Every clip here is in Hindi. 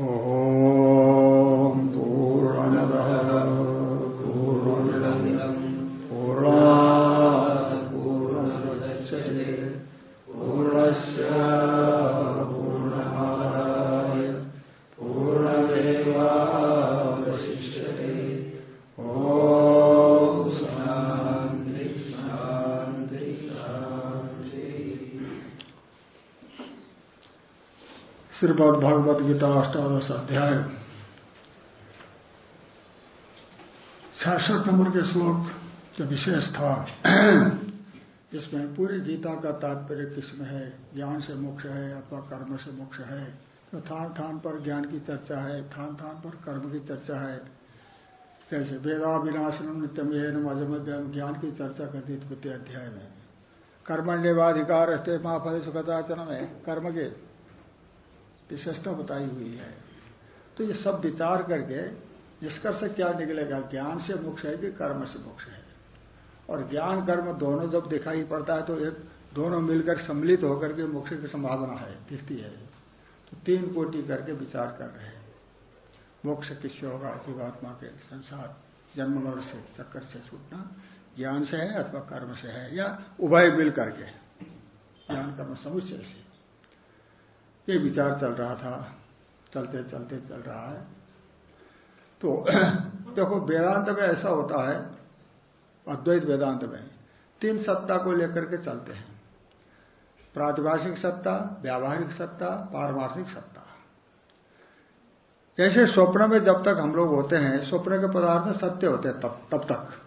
ॐ भगवद गीता अष्टादश अध्याय छठ नंबर के श्लोक जो विशेष था। इसमें पूरी गीता का तात्पर्य किसमें है? ज्ञान से मोक्ष है, अथवा कर्म से मोक्ष है? तो थान थान पर ज्ञान की चर्चा है थान थान पर कर्म की चर्चा है। जैसे वेदा विनाशनम नित्यम एनम अजमध्यम ज्ञान की चर्चा करती द्वितीय अध्याय में। कर्मण्यवाधिकार रहते महाफल सुखदाचन में। कर्म के विशेषता बताई हुई है। तो ये सब विचार करके निष्कर्ष क्या निकलेगा? ज्ञान से मोक्ष है कि कर्म से मोक्ष है? और ज्ञान, कर्म दोनों जब दिखाई पड़ता है तो एक दोनों मिलकर सम्मिलित होकर के मोक्ष की संभावना है दिखती है। तो तीन कोटि करके विचार कर रहे हैं। मोक्ष किससे होगा? जीवात्मा के संसार जन्म से, चक्कर से छूटना। ज्ञान से है अथवा कर्म से है, या उभय मिल करके ज्ञान, कर्म, समुच्चय से। ये विचार चल रहा था। चलते चलते चल रहा है। तो देखो, वेदांत में ऐसा होता है, अद्वैत वेदांत में, तीन सत्ता को लेकर के चलते हैं। प्रातिभाषिक सत्ता, व्यावहारिक सत्ता, पारमार्थिक सत्ता। जैसे स्वप्न में जब तक हम लोग होते हैं, स्वप्न के पदार्थ सत्य होते हैं तब तब तक।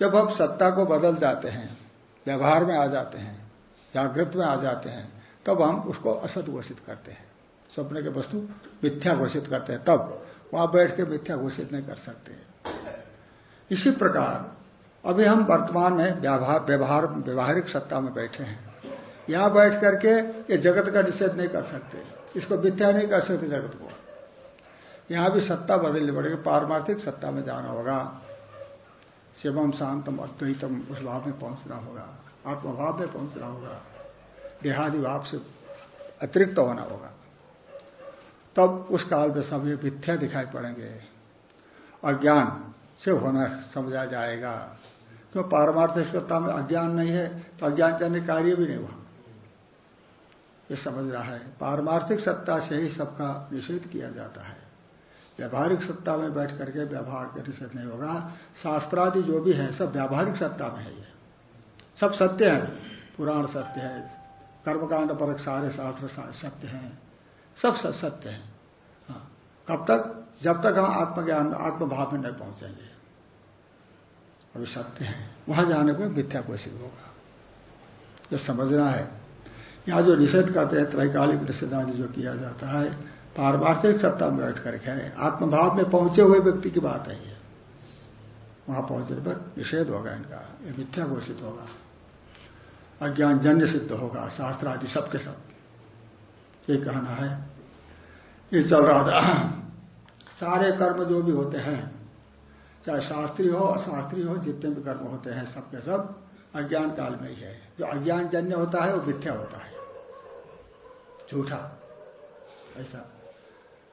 जब हम सत्ता को बदल जाते हैं, व्यवहार में आ जाते हैं, जागृत में आ जाते हैं तब हम उसको असत घोषित करते हैं। स्वप्न के वस्तु मिथ्या घोषित करते हैं। तब वहाँ बैठ के मिथ्या घोषित नहीं कर सकते इसी प्रकार, अभी हम वर्तमान में व्यवहार, व्यवहारिक सत्ता में बैठे हैं। यहाँ बैठ करके ये जगत का निषेध नहीं कर सकते। इसको मिथ्या नहीं कर सकते जगत को। यहाँ भी सत्ता बदलनी पड़ेगी। पारमार्थिक सत्ता में जाना होगा। शिवम शांतम अद्वैतम उस भाव में पहुँचना होगा। आत्मभाव में पहुँचना होगा। देहादि भाव से अतिरिक्त होना होगा। तब उस काल में सब ये मिथ्या दिखाई पड़ेंगे अज्ञान से होना समझा जाएगा। क्यों तो पारमार्थिक सत्ता में अज्ञान नहीं है तो अज्ञान जन्य कार्य भी नहीं वहाँ। ये समझ रहा है। पारमार्थिक सत्ता से ही सबका निषेध किया जाता है। व्यावहारिक सत्ता में बैठ करके व्यवहार का निषेध नहीं होगा। शास्त्रादि जो भी है, सब व्यावहारिक सत्ता में है ये। सब सत्य है। पुराण सत्य है कर्मकांड पर सारे शास्त्र सत्य हैं। सब सत्य हैं। हाँ। कब तक? जब तक हम आत्मज्ञान, आत्मभाव में नहीं पहुँचेंगे। अभी सत्य है। वहाँ जाने को मिथ्या घोषित होगा। जो समझना है। यहाँ जो निषेध करते हैं, त्रैकालिक निषेधादि जो किया जाता है पारमार्थिक सत्ता में बैठ करके है। आत्मभाव में पहुँचे हुए व्यक्ति की बात है वहाँ पहुँचने पर निषेध होगा इनका। ये मिथ्या घोषित होगा। अज्ञान जन्य सिद्ध होगा, शास्त्र आदि सबके सब। ये कहना है। ये चल रहा था। सारे कर्म जो भी होते हैं, चाहे शास्त्री हो, अशास्त्री हो, जितने भी कर्म होते हैं, सबके सब अज्ञान काल में ही है। जो अज्ञान जन्य होता है, वो मिथ्या होता है। झूठा। ऐसा।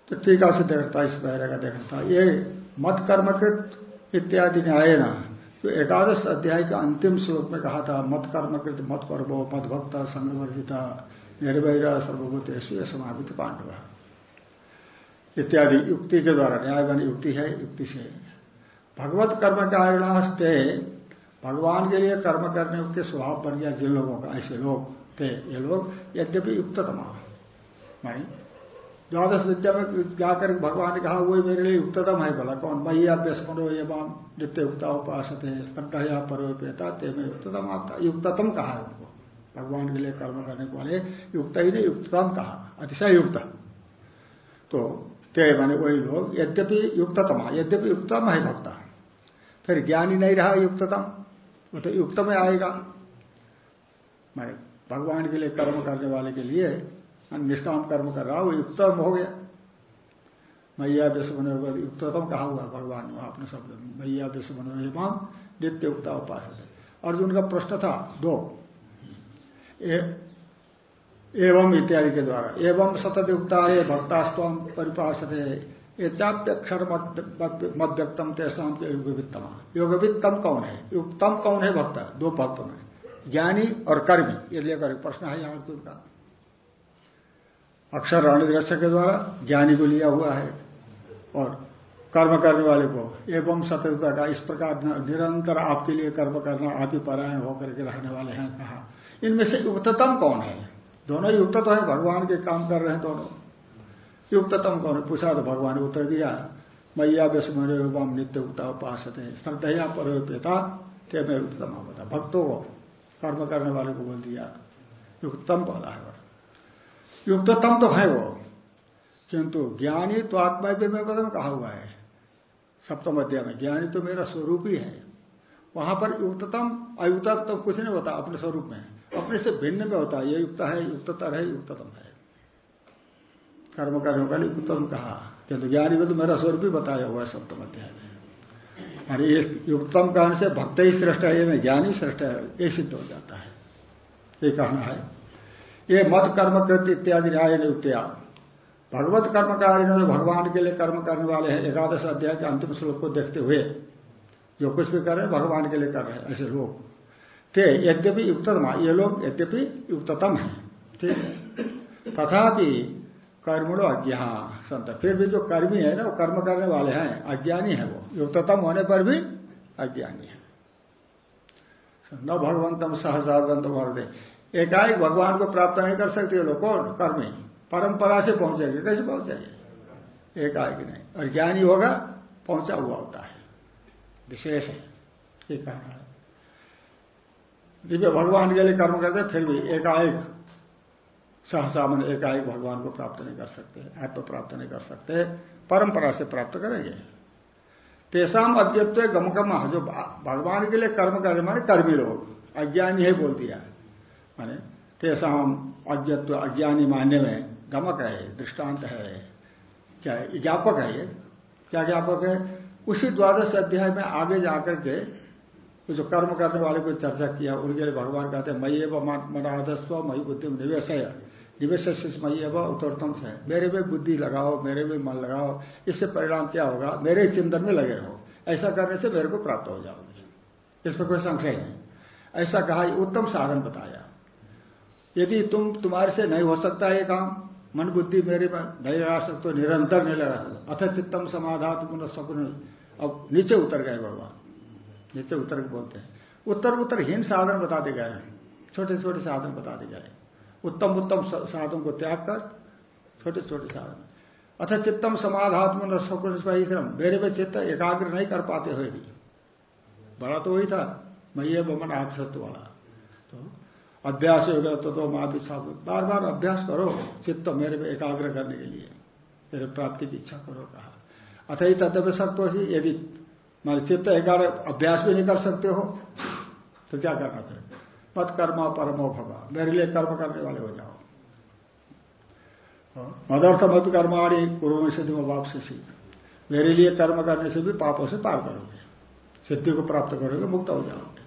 तो टीका से देखता इस पहले का देखता ये मत कर्मकृत इत्यादि न्याय ना तो एकादश अध्याय के अंतिम श्लोक में कहा था, मत कर्मकृत मत कर्मो, मत भक्त, संगवर्जिता निर्भय सर्वभूतेश्व समापित पांडव। इत्यादि युक्ति के द्वारा न्याय बनी युक्ति है, युक्ति से। भगवत कर्म कारिणास्ते भगवान के लिए कर्म करने के स्वभाव बन गया जिन लोगों का, ऐसे लोग थे, ये लोग यद्यपि युक्ततमा। नहीं द्वादश विद्या में जाकर भगवान ने कहा वही मेरे लिए युक्ततम है बोला कौन? मैया व्यस्मरो ये माम नित्य युक्ता उपास श्रद्धा परोपेता, ते में आता युक्ततम कहा है उनको। भगवान के लिए कर्म करने वाले युक्त ही नहीं युक्ततम कहा, अतिशय युक्त। तो ते माने वही लोग, यद्यपि युक्ततम यद्यपि युक्तम है भक्ता। फिर ज्ञानी नहीं रहा युक्ततम, वो तो युक्त में आएगा। माने भगवान के लिए कर्म करने वाले के लिए निष्काम कर्म कर रहा वो युक्तम हो गया। मैया विश्व बने युक्ततम कहा हुआ? भगवान ने अपने शब्द में मैया विश्व माम नित्य युक्ता उपास अर्जुन का प्रश्न था, दो। एवं इत्यादि के द्वारा। एवं सतयुक्ता है, भक्तास्तव परिपाषद है। ये चाप्यक्षर मत व्यक्तम तेसाम के योगवित्तम। योगवित्तम कौन है? युक्तम कौन है, भक्त? दो भक्त में ज्ञानी और कर्मी। ये लेकर प्रश्न है यहाँ अर्जुन का। अक्षर रणदृश्य के द्वारा ज्ञानी को लिया हुआ है और कर्म करने वाले को, एवं सतयुक्ता का इस प्रकार निरंतर आपके लिए कर्म करना, आप ही परायण होकर के रहने वाले हैं, कहा। इनमें से युक्ततम कौन है? दोनों युक्त तो है, भगवान के काम कर रहे हैं दोनों। युक्ततम कौन है? पूछा तो भगवान ने उत्तर दिया। मैया व्यसम नित्य उगता उपास श्रद्धया पिता ते मैं युक्तम बता भक्तों को कर्म करने वाले को बोल दिया। युक्तम बोला है युक्ततम तो है वो किंतु ज्ञानी तो आत्मा में पदम कहा हुआ है। सप्तम अध्याय में, ज्ञानी तो मेरा स्वरूप ही। है वहाँ पर युक्ततम अयुक्तम तो कुछ नहीं होता, अपने स्वरूप में। अपने से भिन्न में होता है। ये युक्त है, युक्ततर है, युक्ततम है। कर्म कार्यों का युक्तम कहा। किंतु ज्ञानी में तो मेरा स्वरूप ही बताया हुआ है सप्तम अध्याय में। और ये युक्तम कहने से भक्त ही श्रेष्ठ है, ये ज्ञानी श्रेष्ठ है, ये सिद्ध हो जाता है। ये कहना है। ये मत कर्म कृत इत्यादि न्याय नियुक्तिया। भगवत कर्मकारी ने भगवान के लिए कर्म करने वाले हैं। एकादश अध्याय के अंतिम श्लोक को देखते हुए जो कुछ भी कर रहे हैं, भगवान के लिए कर रहे हैं, ऐसे लोग। थे यद्यपि युक्ततम, ये लोग यद्यपि युक्ततम है। ठीक है। तथापि कर्मणो अज्ञा संत। फिर भी जो कर्मी है ना, वो कर्म करने वाले हैं, अज्ञानी है वो। युक्ततम होने पर भी अज्ञानी है। न भगवंतम सहजागंतम वर्दे एकाएक भगवान को प्राप्त नहीं कर सकते लोग कौन? कर्म ही। परंपरा से पहुँचेंगे। कैसे पहुँचेंगे? एकाएक नहीं। और ज्ञानी होगा, पहुँचा हुआ होता है। विशेष है। ये कहना है। दिव्य भगवान के लिए कर्म करते फिर भी एकाएक, सहसा मन एकाएक भगवान को प्राप्त नहीं कर सकते, आत्म प्राप्त नहीं कर सकते, परंपरा से प्राप्त करेंगे। तेसाम अज्ञत्व गमकम जो भगवान के लिए कर्म करे माने कर्मी लोग। अज्ञानी है बोल दिया। माने? तेसाम अज्ञत्व अज्ञानी मानने में गमक है, दृष्टांत है, क्या है? ज्ञापक है ये। क्या ज्ञापक है? उसी द्वादश अध्याय में आगे जाकर के तो जो कर्म करने वाले को चर्चा किया, उनके लिए भगवान कहते हैं मई एवं मनाधस्व मई बुद्धि निवेश निवेश मई एवं उत्तरतम से। मेरे में बुद्धि लगाओ, मेरे में मन लगाओ, इससे परिणाम क्या होगा? मेरे चिंतन में लगे रहो। ऐसा करने से मेरे को प्राप्त हो जाओगे। इसमें कोई संशय नहीं। ऐसा कहा उत्तम साधन बताया। यदि तुम तुम्हारे से नहीं हो सकता ये काम, मन बुद्धि मेरे में नहीं लगा सकते, निरंतर नहीं लगा सकते। अथ चित्तम समाधा तुम सकुन अब नीचे उतर गए भगवान। नीचे उत्तर बोलते हैं। उत्तर उत्तर उत्तरहीन साधन बता बताते गए छोटे छोटे साधन बता बताते गए उत्तम उत्तम साधन को त्याग कर, छोटे छोटे साधन। अथ चित्तम समाधात्म श्रम मेरे में चित्त एकाग्र नहीं कर पाते हुए भी। बड़ा तो वही था। मैं ये बमन आत्सत्व वाला। तो अभ्यास हो गया तो, तो माँ भी बार बार अभ्यास करो चित्त मेरे में एकाग्र करने के लिए। मेरे प्राप्ति की इच्छा करो कहा। अथ ही तत्व सत्व ही यदि मान चित्त एकाग्र अभ्यास भी नहीं कर सकते हो तो क्या करना फिर? मत कर्मा परमो भवा। मेरे लिए कर्म करने वाले हो जाओ। मदर्थ मत कर्माणी पूर्व सिद्धि में वापसी सी। मेरे लिए कर्म करने से भी पापों से पार करोगे। सिद्धि को प्राप्त करोगे मुक्त हो जाओगे।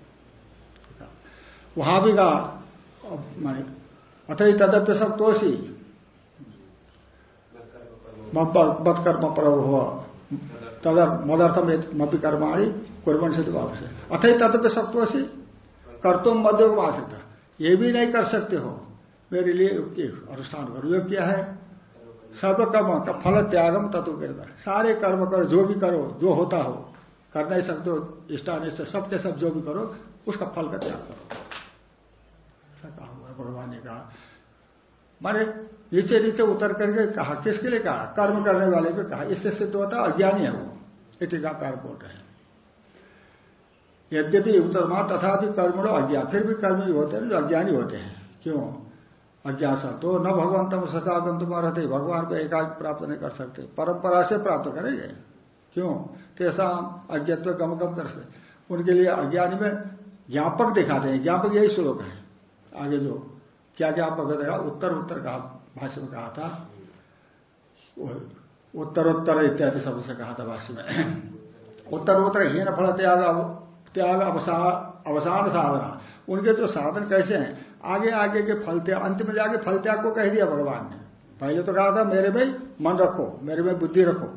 वहाँ भी कहा माने ही तदप्य सप्तोषी मत कर्म पर हुआ। तदर मदर्थम मपी कर्माणी कुर्बन से वापस अथ तत्व सत्व से कर्तुम मध्य को आश्रित ये भी नहीं कर सकते हो। मेरे लिए अनुष्ठान करो योग क्या है। सर्व कर्म का फल त्यागम तत्व करता सारे कर्म करो, जो भी करो, जो होता हो। कर नहीं सकते हो इष्टानिष्ट सबके सब जो भी करो, उसका फल का त्याग करो। ऐसा कहा हुआ भगवान ने कहा माने नीचे नीचे उतर करके कहा, किसके लिए कहा? कर्म करने वाले को कहा। इससे सिद्ध होता है, अज्ञानी है वो। ये टीकाकार बोल रहे हैं। यद्यपि उत्तरमा तथापि कर्मणो अज्ञान। फिर भी कर्मी होते हैं, जो अज्ञानी होते हैं। क्यों? अज्ञान तो न भगवान तम सदागन तुम रहते भगवान को एकाग प्राप्त नहीं कर सकते। परंपरा से प्राप्त करेंगे। क्यों? तेसा अज्ञत्व गम गम कर उनके लिए अज्ञानी में ज्ञापक दिखाते हैं। ज्ञापक यही श्लोक है। आगे जो, क्या ज्ञापक देगा उत्तर उत्तर कहा, भाष्य में कहा था उत्तरोत्तर इत्यादि शब्द से कहा था भाष्य में। उत्तर उत्तरोत्तर हीन फल, त्याग त्याग अवसान साधना। उनके जो साधन कैसे हैं? आगे आगे के फल त्याग, अंत में जाके फल त्याग को कह दिया भगवान ने। पहले तो कहा था, मेरे में मन रखो, मेरे में बुद्धि रखो।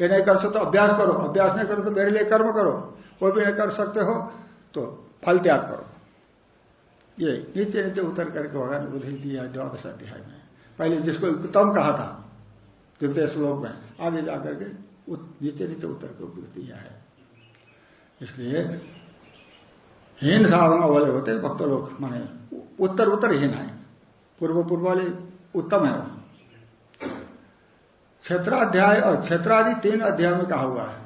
ये नहीं कर सकते तो अभ्यास करो। अभ्यास नहीं करो तो मेरे लिए कर्म करो। कोई भी नहीं कर सकते हो तो फल त्याग करो। ये नीचे नीचे उतर करके भगवान बुद्धि दिया द्वादश अध्याय में। पहले जिसको उत्तम कहा था, द्वितीय श्लोक में, आगे जाकर के नीचे नीचे उतर के उपदेश दिया है। इसलिए हीन साधना वाले होते भक्त लोग, माने उत्तर उत्तर हीन है। पूर्व पूर्व वाले उत्तम है क्षेत्राध्याय और क्षेत्रादि तीन अध्याय में कहा हुआ है।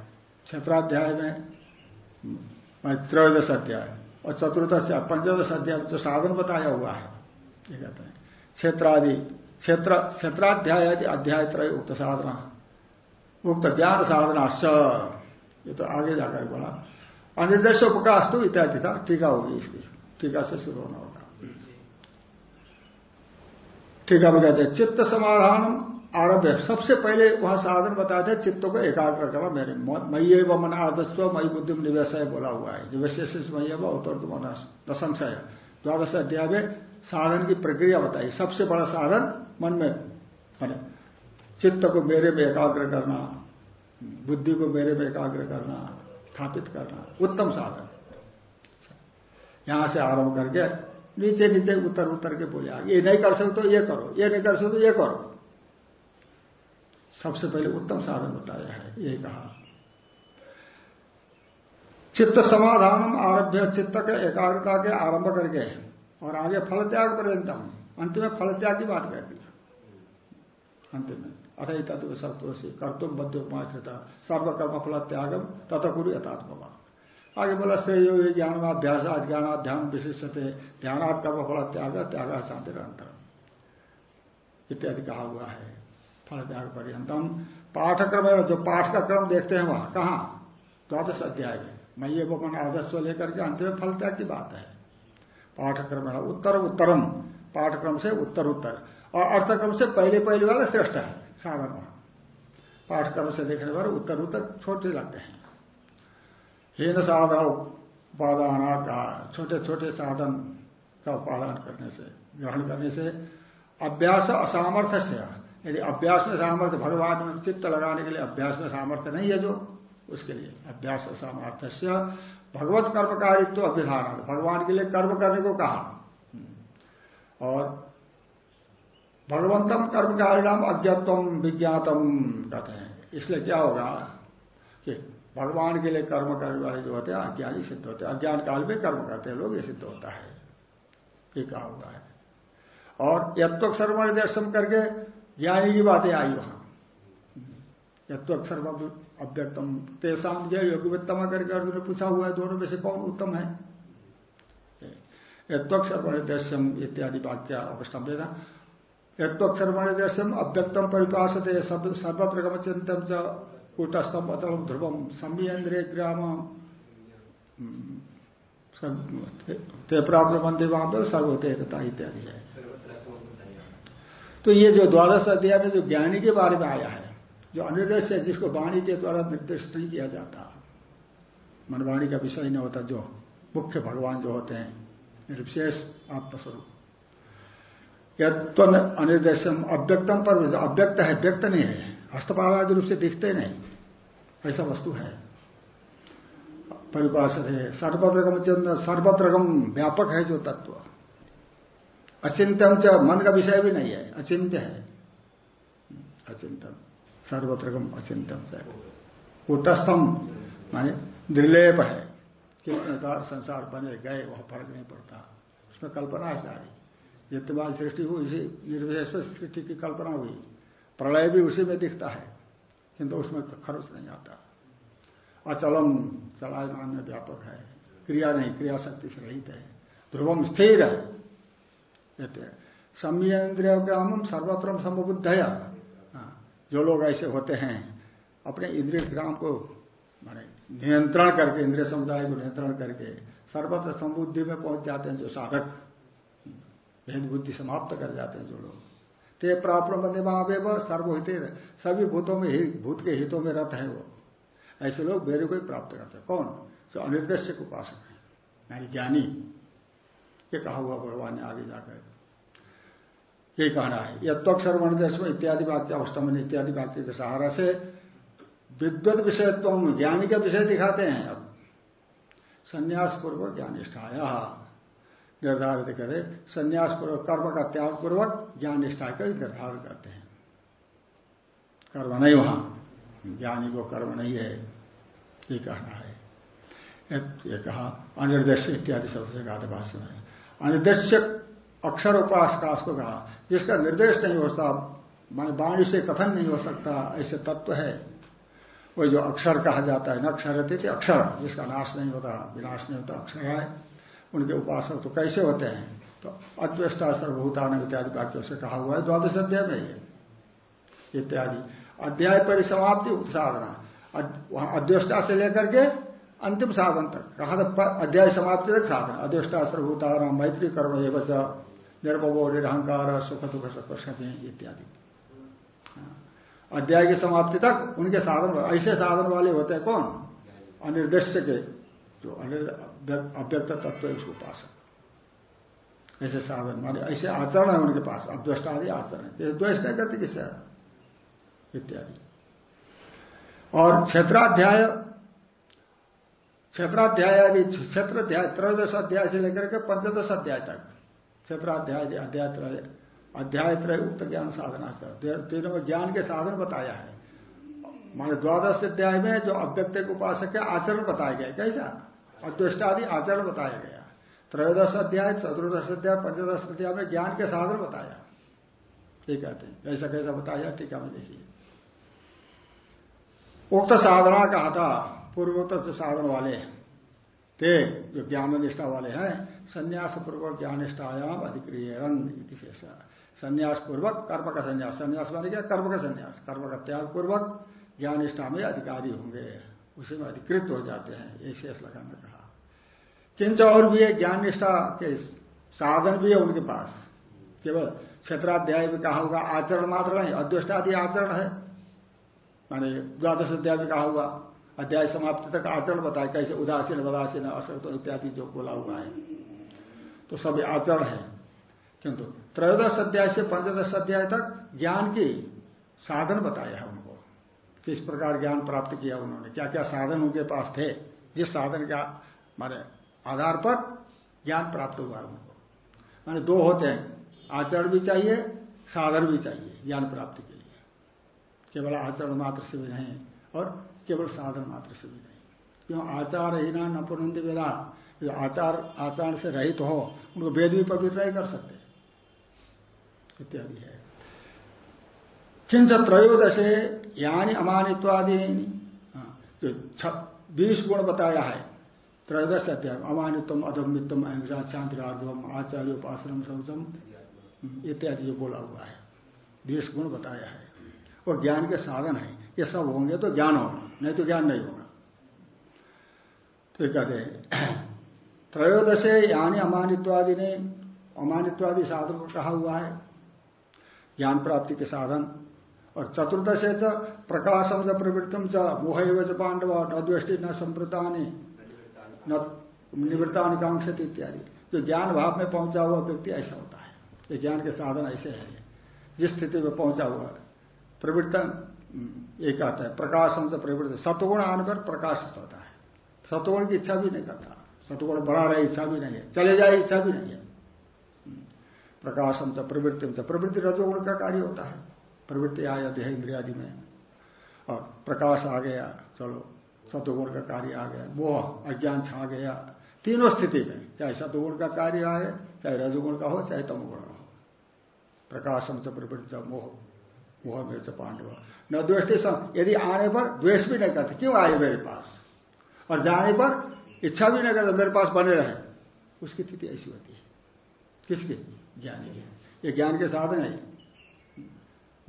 क्षेत्राध्याय में त्रयोदश अध्याय। और चतुर्दश पंचदश अध्याय जो साधन बताया हुआ है ये कहते हैं। क्षेत्रादि क्षेत्र क्षेत्राध्याय अध्याय त्रय उक्त साधना उक्त ज्ञान साधना ये तो आगे जाकर बोला। अनिर्देश प्रकाश तो इत्यादि था टीका होगी इसकी। टीका से शुरू होना होगा। टीका में कहते चित्त समाधान आरभ सबसे पहले वहाँ साधन बताते थे, चित्त को एकाग्र करा मेरे मई व मन आदस्व मई बुद्धि निवेश बोला हुआ है। निवेश मई व उत्तर मन संशय द्वादश अध्याय में साधन की प्रक्रिया बताई। सबसे बड़ा साधन मन में, मैंने चित्त को मेरे में एकाग्र करना, बुद्धि को मेरे में एकाग्र करना, स्थापित करना, उत्तम साधन। यहाँ से आरंभ करके नीचे नीचे उतर उतर के बोले ये नहीं कर सकते तो ये करो, ये नहीं कर सकते तो ये करो। सबसे पहले उत्तम साधन बताया है यही कहा। चित्त समाधान आरभ्य चित्त के एकाग्रता के आरंभ करके और आगे फल त्याग पर्यंतम। अंत में फल त्याग की बात कर दी अंत में। अथ तत्व सत्व से कर्तुम बद्योपमाश्रिता सर्वकर्म फल त्यागम तथा कुरु यथात्मा आगे बोला, श्रेय ज्ञानाध्यास ज्ञानाध्यान विशिष्ट ध्यानात् कर्म फल त्याग त्याग शांति अंतर इत्यादि कहा हुआ है। फल त्याग पर्यंतम पाठक्रम जो पाठ का क्रम देखते हैं वहाँ, कहा? द्वादश अध्याय में। मैं ये मन आदर्श लेकर के अंत में फल त्याग की बात है। पाठक्रम उत्तर उत्तरम। पाठक्रम से उत्तर उत्तर। और अर्थक्रम से पहले पहले वाला श्रेष्ठ है साधन पाठक्रम से देखने पर उत्तर उत्तर छोटे लगते हैं। हीन साधन उपादान का छोटे छोटे साधन का उपादान करने से, ग्रहण करने से अभ्यास असामर्थ्य से यदि अभ्यास में सामर्थ्य भगवान में चित्त लगाने के लिए अभ्यास में सामर्थ्य नहीं है जो, उसके लिए। अभ्यास सामर्थ्य से भगवत कर्मकारित्व तो अभिधान। भगवान के लिए कर्म करने को कहा। और भगवंतम कर्मकारिणाम अज्ञातम विज्ञातम कहते हैं। इसलिए क्या होगा कि भगवान के लिए कर्म करने वाले जो होते हैं, अज्ञानी सिद्ध होते हैं। अज्ञान काल में कर्म करते हैं, लोग ये सिद्ध होता है। ये कहा हुआ है। और यत्व दर्शन करके ज्ञानी की बातें आई वहाँ। यत्व अव्यक्तम। तेसाम जय योगवित्तम करके अर्जुन ने पूछा, हुआ है, दोनों में से कौन उत्तम है? यत्व दर्शन इत्यादि वाक्य अवस्था देना यत्वक्षरमणि दर्शन अव्यक्तम परिपाशते सर्वत्र गमचिंतम च कूटस्थम अतल ध्रुवम संयंद्रिय ग्राम ते प्राप्त मंदिर वहाँ पर सर्वते इत्यादि है। तो ये जो द्वादश अध्याय में जो ज्ञानी के बारे में आया है, जो अनिर्देश है, जिसको वाणी के द्वारा निर्देश नहीं किया जाता, मनवाणी का विषय नहीं होता, जो मुख्य भगवान जो होते हैं, निर्विशेष आत्मस्वरूप। यत्व अनिर्देशम अव्यक्तम पर अव्यक्त है, व्यक्त नहीं है हस्तपाद रूप से दिखते नहीं, ऐसा वस्तु है। परिभाषित है सर्वत्रगम चिंतन सर्वत्रगम व्यापक है जो तत्व। अचिंतन च मन का विषय भी नहीं है, अचिंत्य है। अचिंतन सर्वत्रगम अचिंतन से। कूटस्थम माने निर्लेप है। कितने बार संसार बने, गए, वह फ़र्क नहीं पड़ता। उसमें कल्पना है सारी। जितवाद सृष्टि हुई इसी निर्विशेष सृष्टि की कल्पना हुई। प्रलय भी उसी में दिखता है, किंतु उसमें खर्च नहीं आता। अचलम, चलायमान में व्यापक है। क्रिया नहीं क्रिया शक्ति से रहित है। ध्रुवम स्थिर है। कहते संयंद्रिय ग्रामम सर्वत्र समबुद्ध हाँ, जो लोग ऐसे होते हैं अपने इंद्रिय ग्राम को माने नियंत्रण करके इंद्रिय समुदाय को नियंत्रण करके सर्वत्र समबुद्धि में पहुँच जाते हैं जो साधक भेद बुद्धि समाप्त कर जाते हैं जो लोग ते प्राप्त बंदे महावे सर्वहित सभी भूतों में भूत के हितों में रत है वो ऐसे लोग मेरे को ही प्राप्त करते हैं कौन जो अनिर्देश उपासक है यानी ज्ञानी ये कहा हुआ भगवान ने आगे जाकर। ये कहना है। यत्वक्षर देश में इत्यादि वाक्य अष्टमन इत्यादि वाक्य के सहारा से विद्वत विषय विषयत्व, ज्ञानी का विषय दिखाते हैं अब। संन्यास पूर्वक ज्ञानिष्ठाया। निर्धारित करे संन्यास पूर्वक कर्म का त्याग पूर्वक ज्ञान निष्ठा का निर्धारण करते हैं। कर्म नहीं वहाँ। ज्ञानी को कर्म नहीं है। ये कहना है। ये कहा, अनिर्देश इत्यादि शब्द से कहा भाषण में। अनिर्देश अक्षर उपासकाश को कहा, जिसका निर्देश नहीं हो सकता माने वाणी से कथन नहीं हो सकता, ऐसे तत्व है। वही जो अक्षर कहा जाता है, न अक्षर थे, अक्षर, जिसका नाश नहीं होता, विनाश नहीं होता, अक्षर है उनके उपासक तो कैसे होते हैं? तो अद्वेष्टा सर्वभूतान इत्यादि वाक्यों से कहा हुआ है, द्वादश अध्याय में ये, इत्यादि। अध्याय परिसमाप्ति साधना वहाँ अध्यष्टा से लेकर के अंतिम साधन तक कहा था अध्याय समाप्ति तक साधन। अध्यष्टा सर्वभूतान मैत्री कर्म एवं निर्भवो निरहंकार, सुख दुख सत्पक्षति इत्यादि। अध्याय की समाप्ति तक उनके साधन, ऐसे साधन वाले होते हैं कौन? अनिर्देश्य के, जो अव्यक्त तत्व उसको उपासक ऐसे साधन माने, ऐसे आचरण है उनके पास अद्वष्टा आदि आचरण है। द्वेष नहीं करते किससे इत्यादि। और क्षेत्राध्याय क्षेत्राध्याय आदि क्षेत्राध्याय त्रयोदश अध्याय से लेकर के पंचदश अध्याय तक। क्षेत्राध्याय अध्याय त्रय अध्याय त्रय उक्त ज्ञान साधना तीनों में ज्ञान के साधन बताया है। माने द्वादश अध्याय में जो अव्यक्त उपासक है आचरण बताया गया कैसा? अद्वष्टादि आचरण बताया गया। त्रयोदश अध्याय चतुर्दश अध्याय पंचदश अध्याय में ज्ञान के साधन बताया। ठीक हैं। कैसा कैसा बताया? टीका में देखिए। उक्त साधना कहा था पूर्वोत्तर साधन वाले थे जो ज्ञान निष्ठा वाले हैं संन्यास पूर्वक ज्ञान निष्ठायाम अधिक्रियन संन्यास पूर्वक कर्म का संन्यास। संन्यास माने क्या? कर्म का संन्यास। कर्म का त्याग पूर्वक ज्ञान निष्ठा में अधिकारी होंगे। उसी में अधिकृत हो जाते हैं, ये शेष लगाना कहा। किंच और भी है ज्ञान निष्ठा के साधन भी है उनके पास। केवल क्षेत्राध्याय में कहा होगा आचरण मात्र नहीं अद्वष्टादि आचरण है। माने द्वादश अध्याय में कहा हुआ अध्याय समाप्ति तक आचरण बताए, कैसे उदासीन उदासीन असर इत्यादि जो बोला हुआ है। तो सभी आचरण है। किंतु त्रयोदश अध्याय से पंचदश अध्याय तक ज्ञान की साधन बताया है उनको। किस प्रकार ज्ञान प्राप्त किया उन्होंने? क्या क्या साधन उनके पास थे? जिस साधन का माने आधार पर ज्ञान प्राप्त हुआ उनको। माने दो होते हैं। आचरण भी चाहिए, साधन भी चाहिए ज्ञान प्राप्ति के लिए। केवल आचरण मात्र से भी नहीं। और केवल साधन मात्र से भी नहीं क्यों? आचार ही ना न पुनंद वेदा। जो आचार आचार से रहित हो उनको वेद भी पवित्र नहीं कर सकते इत्यादि है। किंच त्रयोदशे यानी अमानित्वादी हाँ, जो बीस गुण बताया है। त्रयोदश अध्याय अमानित्व अधमित्व अहिंसा शांति राधवम आचार्य उपासनम शौचम इत्यादि जो बोला हुआ है। बीस गुण बताया है। और ज्ञान के साधन है। ये सब होंगे तो ज्ञान होगा, नहीं तो ज्ञान नहीं होगा। तो कहते हैं, त्रयोदशे यानी अमानित्वादि ने अमानित्वादि साधन को कहा हुआ है, ज्ञान प्राप्ति के साधन। और चतुर्दशे च प्रकाशम च प्रवृत्तम च मोह च पांडव, न द्वेष्टि न संप्रता न निवृत्ता कांक्षित इत्यादि। जो ज्ञान भाव में पहुँचा हुआ व्यक्ति ऐसा होता है। ये ज्ञान के साधन ऐसे है। जिस स्थिति में पहुँचा हुआ प्रवृत्तन एक आता है प्रकाशम से प्रवृत्त सतगुण आने पर प्रकाशित होता है। सत्वगुण की इच्छा भी नहीं करता। सतगुण बढ़ा रहे, इच्छा भी नहीं है। चले जाए, इच्छा भी नहीं है। प्रकाशम से प्रवृत्ति से प्रवृत्ति रजोगुण का कार्य होता है। प्रवृत्ति आया, देह इंद्रियादि में। और प्रकाश आ गया, चलो सतुगुण का कार्य आ गया, मोह, अज्ञान छा गया। तीनों स्थिति में, चाहे सतुगुण का कार्य आए, चाहे रजुगुण का हो, चाहे तमुगुण का हो। प्रकाशम से प्रवृत्ति, मोह मोह में से पांडव न द्वेष्टि यदि आने पर द्वेष भी नहीं करते, क्यों आए मेरे पास? और जाने पर इच्छा भी नहीं करते, मेरे पास बने रहे। उसकी स्थिति ऐसी होती है। किसकी? ज्ञानी की। ये ज्ञान के साधन है।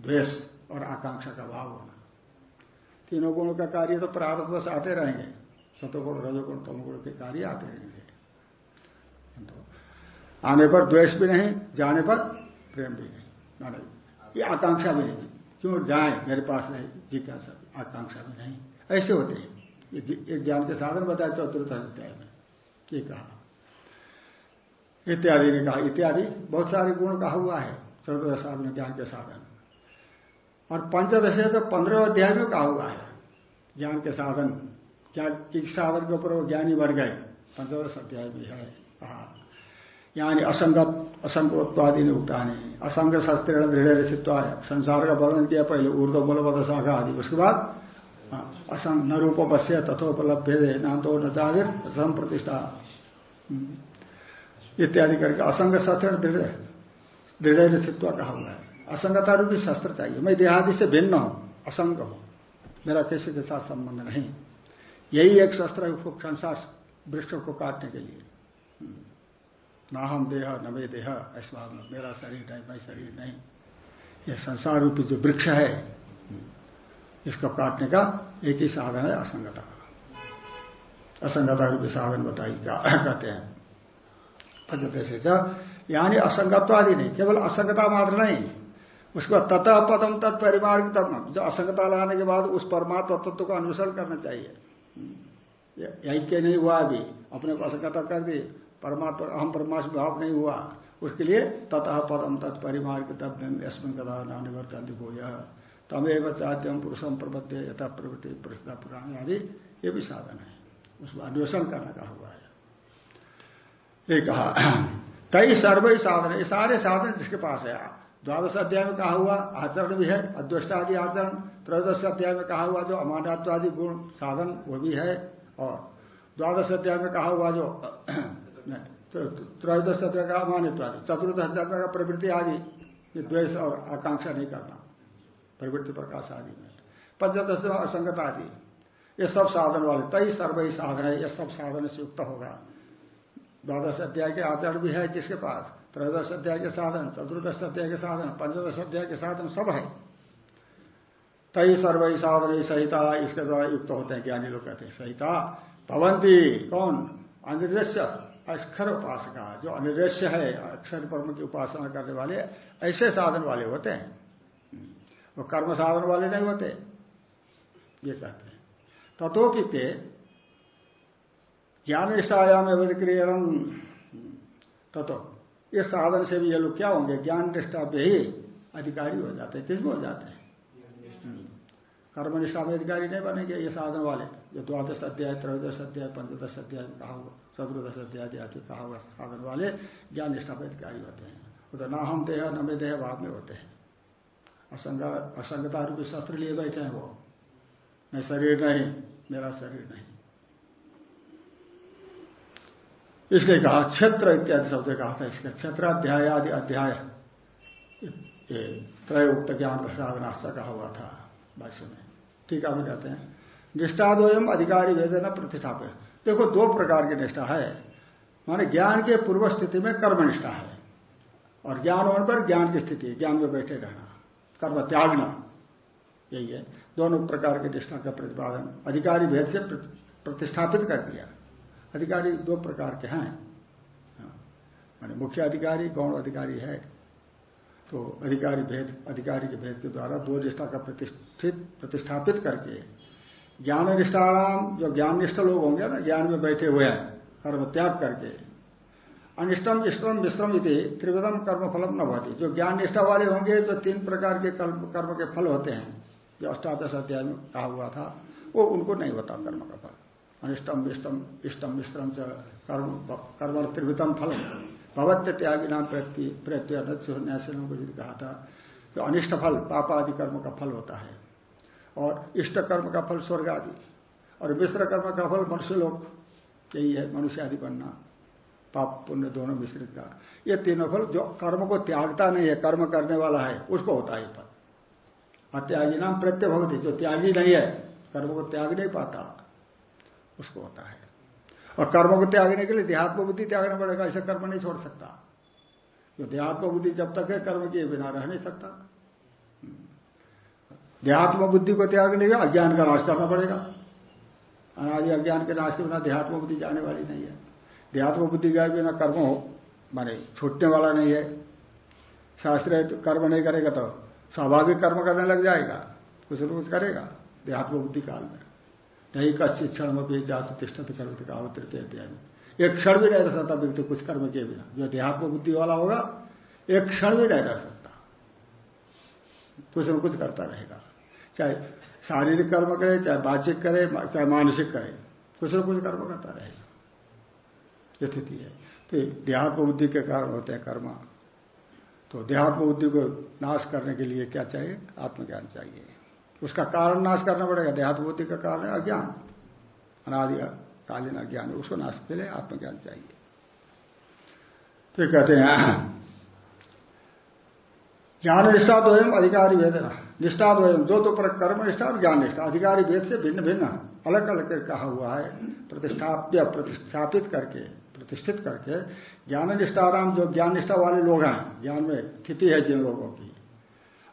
द्वेष और आकांक्षा का भाव होना। तीनों गुणों का कार्य तो प्रारंभ बस आते रहेंगे। सतोगुण रजोगुण, तमोगुण के कार्य आते रहेंगे। तो आने पर द्वेष भी नहीं, जाने पर प्रेम भी नहीं। ये आकांक्षा भी नहीं। क्यों जाए? मेरे पास नहीं। जिज्ञासा आकांक्षा में नहीं। ऐसे होते हैं। एक ज्ञान के साधन बताया चतुर्थ अध्याय में ये कहा। इत्यादि ने कहा। इत्यादि बहुत सारे गुण कहा हुआ है। चौदह साधन ज्ञान के साधन। और पंचदश तो पंद्रह अध्याय में कहा हुआ है। ज्ञान के साधन। क्या, किस साधन के ऊपर वो ज्ञानी बढ़ गए? पंचदश अध्याय भी है। कहा। यानी असंगत असंगोत्वादि ने उगतानी असंग शस्त्र दृढ़ रचित्व संसार का वर्णन किया पहले ऊर्ध मूल शाखा आदि उसके बाद हाँ, असंग न रूप बस्य तथोपलभ्य न तो न ज़ाहिर प्रतिष्ठा। हम्म। इत्यादि करके असंग शस्त्र दृढ़ दृढ़ रचित्व कहा हुआ है। असंगता रूपी शस्त्र चाहिए। मैं देहादि से भिन्न हूँ असंग हूँ। मेरा किसी के साथ संबंध नहीं। यही एक शस्त्र है संसार वृक्ष को काटने के लिए। ना हम देह न मे देह ऐसा मेरा शरीर नहीं, मैं शरीर नहीं। यह संसार रूपी जो वृक्ष है, इसको काटने का एक ही साधन है असंगता। असंगता रूपी साधन बताई कहते हैं। पद्धति से यानी असंगत्वादि नहीं, केवल असंगता मात्र नहीं। उसके तथा पदम तत्परिमाण तत्व जो असंगता लाने के बाद उस परमात्मा तत्व का अनुसरण करना चाहिए। ऐक्य नहीं हुआ अभी। अपने को असंगता कर दी। परमात्मा अहम परमात्मा भाव नहीं हुआ। उसके लिए ततः पदम तत्परिमार्ग तस्मिन कदा नानिवर्तन हो यह तमेव चाहत्यम पुरुषम प्रबद्ध यथा प्रवृत्ति प्रसिद्ध पुराण आदि। ये भी साधन है। उसको अन्वेषण करने का हुआ है। ये कहा कई सर्व साधन। ये सारे साधन जिसके पास है। द्वादश अध्याय में कहा हुआ, आचरण भी है, अद्वष्टादि आचरण। त्रयोदश अध्याय में कहा हुआ जो अमानत्वादि गुण साधन, वो भी है। और द्वादश अध्याय में कहा हुआ जो त्रयोदश अध्याय का अमानित्वादि चतुर्थ अध्याय का प्रवृत्ति आदि, ये द्वेष और आकांक्षा नहीं करना, प्रवृत्ति प्रकाश आदि में। पंचदश असंगत आदि, ये सब साधन वाले तई सर्व ही साधन है, ये सब साधन से युक्त होगा। द्वादश अध्याय के आचरण भी है किसके पास? त्रयोदश अध्याय के साधन, चतुर्दश अध्याय के साधन, पंचदश अध्याय के साधन सब है। तई सर्व ही साधन सहिता, इसके द्वारा युक्त होते हैं ज्ञानी लोग कहते हैं, सहिता भवंती कौन? अनिर्देश्य अक्षर उपासका जो अनिर्देश्य है अक्षर परम की उपासना करने वाले ऐसे साधन वाले होते हैं। वो कर्म साधन वाले नहीं होते। ये कहते हैं। तथोपि ते ज्ञान निष्ठायाम क्रियरम तथो इस साधन से भी ये लोग क्या होंगे? ज्ञान निष्ठा पे ही अधिकारी हो जाते हैं। किसमें हो जाते हैं? हम्म। कर्म निष्ठा में अधिकारी नहीं बनेंगे ये साधन वाले। जो द्वादश अध्याय त्रयोदश अध्याय पंचदश अध्याय कहा हुआ चतुर्दश अध्याय आदि कहा हुआ साधन वाले ज्ञान पर अधिकारी होते हैं। तो ना हम देह, न में देह भाव में होते हैं। असंगता रूपी शस्त्र लिए बैठे हैं वो। मैं शरीर नहीं, मेरा शरीर नहीं। इसलिए कहा, क्षेत्र इत्यादि शब्द कहा था इसका क्षेत्राध्याय आदि अध्याय त्रय उक्त ज्ञान का साधनास्था कहा हुआ था, भाष्य में। ठीक है कहते हैं। निष्ठाद्वयम अधिकारी वेदना प्रतिष्ठापित देखो, दो प्रकार की निष्ठा है। माने ज्ञान के पूर्व स्थिति में कर्म निष्ठा है। और ज्ञान होने पर ज्ञान की स्थिति ज्ञान में बैठे रहना। कर्म त्यागना, यही है। दोनों प्रकार की निष्ठा का प्रतिपादन अधिकारी भेद से प्रतिष्ठापित कर दिया। अधिकारी दो प्रकार के हैं। हाँ। माने मुख्य अधिकारी, गौण अधिकारी है। तो अधिकारी भेद, अधिकारी के भेद के द्वारा दो निष्ठा का प्रतिष्ठित, प्रतिष्ठापित करके ज्ञान निष्ठाराम जो ज्ञान निष्ठ लोग होंगे ना, ज्ञान में बैठे हुए हैं, कर्म त्याग करके। अनिष्टम इष्टम विश्रम इति त्रिविधम कर्म फलम न होती जो ज्ञान निष्ठा वाले होंगे, जो तीन प्रकार के कर्म के फल होते हैं, जो अष्टादश अध्याय में कहा हुआ था, वो उनको नहीं होता कर्म का फल। अनिष्टम इष्टम इष्टम मिश्रम से कर्म कर्म त्रिवृतम फल भवत्य त्यागी नाम प्रत्यय न्यासलों को कहा था, जो अनिष्ट फल, पापादि कर्म का फल होता है। और इष्ट कर्म का फल स्वर्ग आदि। और मिश्र कर्म का फल मनुष्य लोग यही है मनुष्य आदि बनना। पाप, पुण्य दोनों मिश्रित का। ये तीनों फल जो कर्म को त्यागता नहीं है, कर्म करने वाला है, उसको होता है फल। अत्यागी नाम प्रत्यय भवती। जो त्यागी नहीं है, कर्म को त्याग नहीं पाता, उसको होता है। और कर्म को त्यागने के लिए देहात्म बुद्धि त्यागना पड़ेगा, ऐसा कर्म नहीं छोड़ सकता। जो देहात्म बुद्धि जब तक है, कर्म के बिना रह नहीं सकता। देहात्म बुद्धि को त्याग नहीं के अज्ञान का नाश करना पड़ेगा। अनादि अज्ञान के नाश के बिना देहात्म बुद्धि जाने वाली नहीं है। देहात्म बुद्धि का बिना कर्म हो, माने छूटने वाला नहीं है। शास्त्रीय कर्म नहीं करेगा तो स्वाभाविक कर्म करने लग जाएगा, कुछ न कुछ करेगा, देहात्म बुद्धि काल में। नहीं कश्चित क्षण में भी जात तिष्ठत करोति का अध्याय में एक क्षण भी नहीं रह सकता व्यक्ति कुछ कर्म के बिना। जो देहात्म बुद्धि वाला होगा, एक क्षण भी नहीं रह सकता। कुछ न कुछ करता रहेगा। चाहे शारीरिक कर्म करे, चाहे बाचिक करे, चाहे मानसिक करे, कुछ न कुछ कर्म करता रहेगा। स्थिति है। तो देहात्म बुद्धि के कारण होते हैं कर्म। तो देहात्म बुद्धि को नाश करने के लिए क्या चाहिए? आत्मज्ञान चाहिए। उसका कारण नाश करना पड़ेगा। देहात्म बुद्धि का कारण है अज्ञान। अनादि कालीन अज्ञान, उसको नाश के लिए आत्मज्ञान चाहिए। तो कहते हैं, ज्ञान निष्ठा तो अधिकारी वेदना। निष्ठा तो एवं दो पर कर्म निष्ठा और ज्ञान निष्ठा। अधिकारी वेद से भिन्न भिन्न अलग अलग कहा हुआ है। प्रतिष्ठाप्य, प्रतिष्ठापित करके, प्रतिष्ठित करके ज्ञान निष्ठाराम जो ज्ञान निष्ठा वाले लोग हैं, ज्ञान में स्थिति है जिन लोगों की।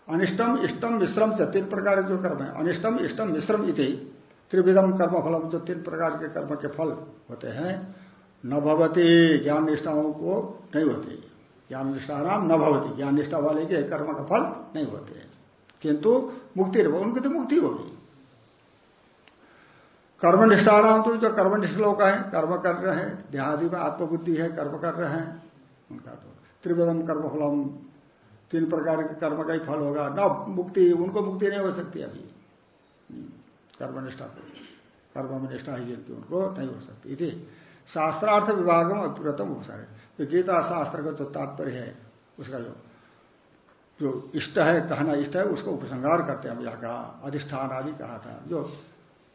अनिष्टम, इष्टम, मिश्रम से तीन प्रकार के जो कर्म है। अनिष्टम, इष्टम, मिश्रम इति। त्रिविधम कर्म फलम जो तीन प्रकार के कर्म के फल होते हैं। न भवती ज्ञान निष्ठाओं को नहीं होती। ज्ञान निष्ठाराम न भवती। ज्ञान निष्ठा वाले के कर्म का फल नहीं होते। किंतु मुक्ति उनकी तो मुक्ति होगी कर्मनिष्ठाराम तो जो कर्मनिष्ठ लोग हैं, कर्म कर रहे हैं, देहादि में आत्मबुद्धि है, कर्म कर रहे हैं, उनका तो त्रिवेदम कर्म फलम, तीन प्रकार के कर्म का ही फल होगा। न मुक्ति, उनको मुक्ति नहीं हो सकती अभी। कर्मनिष्ठा को, कर्म में निष्ठा है जिनकी, उनको नहीं हो सकती। इति शास्त्रार्थ विभागम अभिव्रतम उपसार जो गीता शास्त्र का जो तात्पर्य है, उसका जो जो इष्ट है, कहना इष्ट है, उसको उपसंगार करते हैं। हम यह कहा, अधिष्ठान आदि कहा था। जो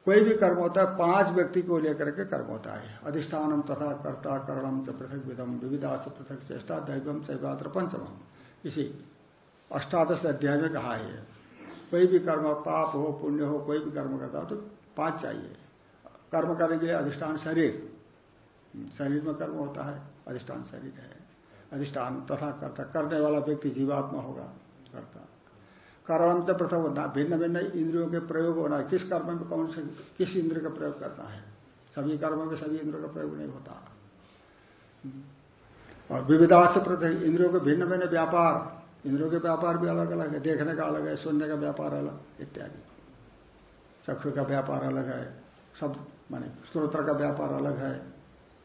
कोई भी कर्म होता है, पाँच व्यक्ति को लेकर के कर्म होता है। अधिष्ठानम तथा कर्ता करणम च पृथक विधम विविधा से पृथक चेष्टा दैवम चैवात्र पंचम इसी अष्टादश अध्याय में कहा है, कोई भी कर्म पाप हो, पुण्य हो, कोई भी कर्म करता हो तो पाँच चाहिए। कर्म करने के लिए अधिष्ठान शरीर। शरीर में कर्म होता है, अधिष्ठान शरीर है। अधिष्ठान तथा करता। करने वाला व्यक्ति जीवात्मा होगा, करता। कारण तो प्रथम होना भिन्न भिन्न इंद्रियों के प्रयोग होना, किस कर्म में कौन से, किस इंद्र का प्रयोग करना है? सभी कर्म में सभी इंद्रियों का प्रयोग नहीं होता। और विविधा से पृथक इंद्रियों के भिन्न भिन्न व्यापार, इंद्रियों के व्यापार भी अलग अलग है, देखने का अलग है, सुनने का व्यापार अलग, इत्यादि। चक्षु का व्यापार अलग है, सब, माने स्त्रोत्र का व्यापार अलग है,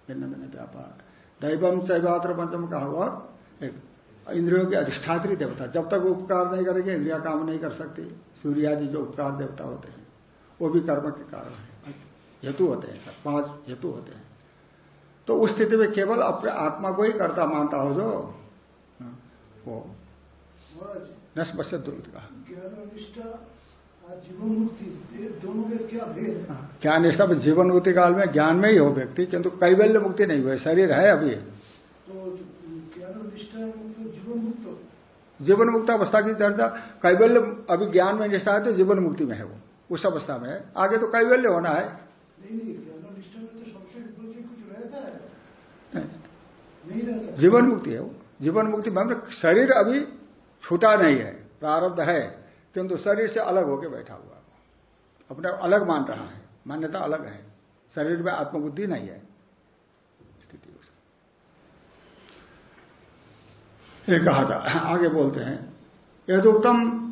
भिन्न भिन्न व्यापार। दैवम चैवात्र पंचम का हुआ एक इंद्रियों की अधिष्ठात्री देवता जब तक उपकार नहीं करेंगे इंद्रिया काम नहीं कर सकती। सूर्य आदि जो उपकार देवता होते हैं वो भी कर्म के कारण है। हेतु होते हैं सब पाँच हेतु होते हैं। तो उस स्थिति में केवल अपने आत्मा को ही करता मानता हो जो वो नष्ट बस दुर्ग का क्या निष्ठा जीवन मुक्ति काल में? ज्ञान में ही हो व्यक्ति किंतु कैवल्य मुक्ति नहीं हुई शरीर है अभी। तो जीवन मुक्त अवस्था की चर्चा कैवल्य अभी ज्ञान में निष्ठा है तो जीवन मुक्ति में है वो उस अवस्था में है। आगे तो कैवल्य होना है। जीवन मुक्ति है। वो। जीवन मुक्ति में शरीर अभी छूटा नहीं है प्रारब्ध है। किंतु शरीर से अलग होकर बैठा हुआ अपने अलग मान रहा है, मान्यता अलग है। शरीर में आत्मबुद्धि नहीं है। स्थिति ये कहा था। आगे बोलते हैं। यदुक्तम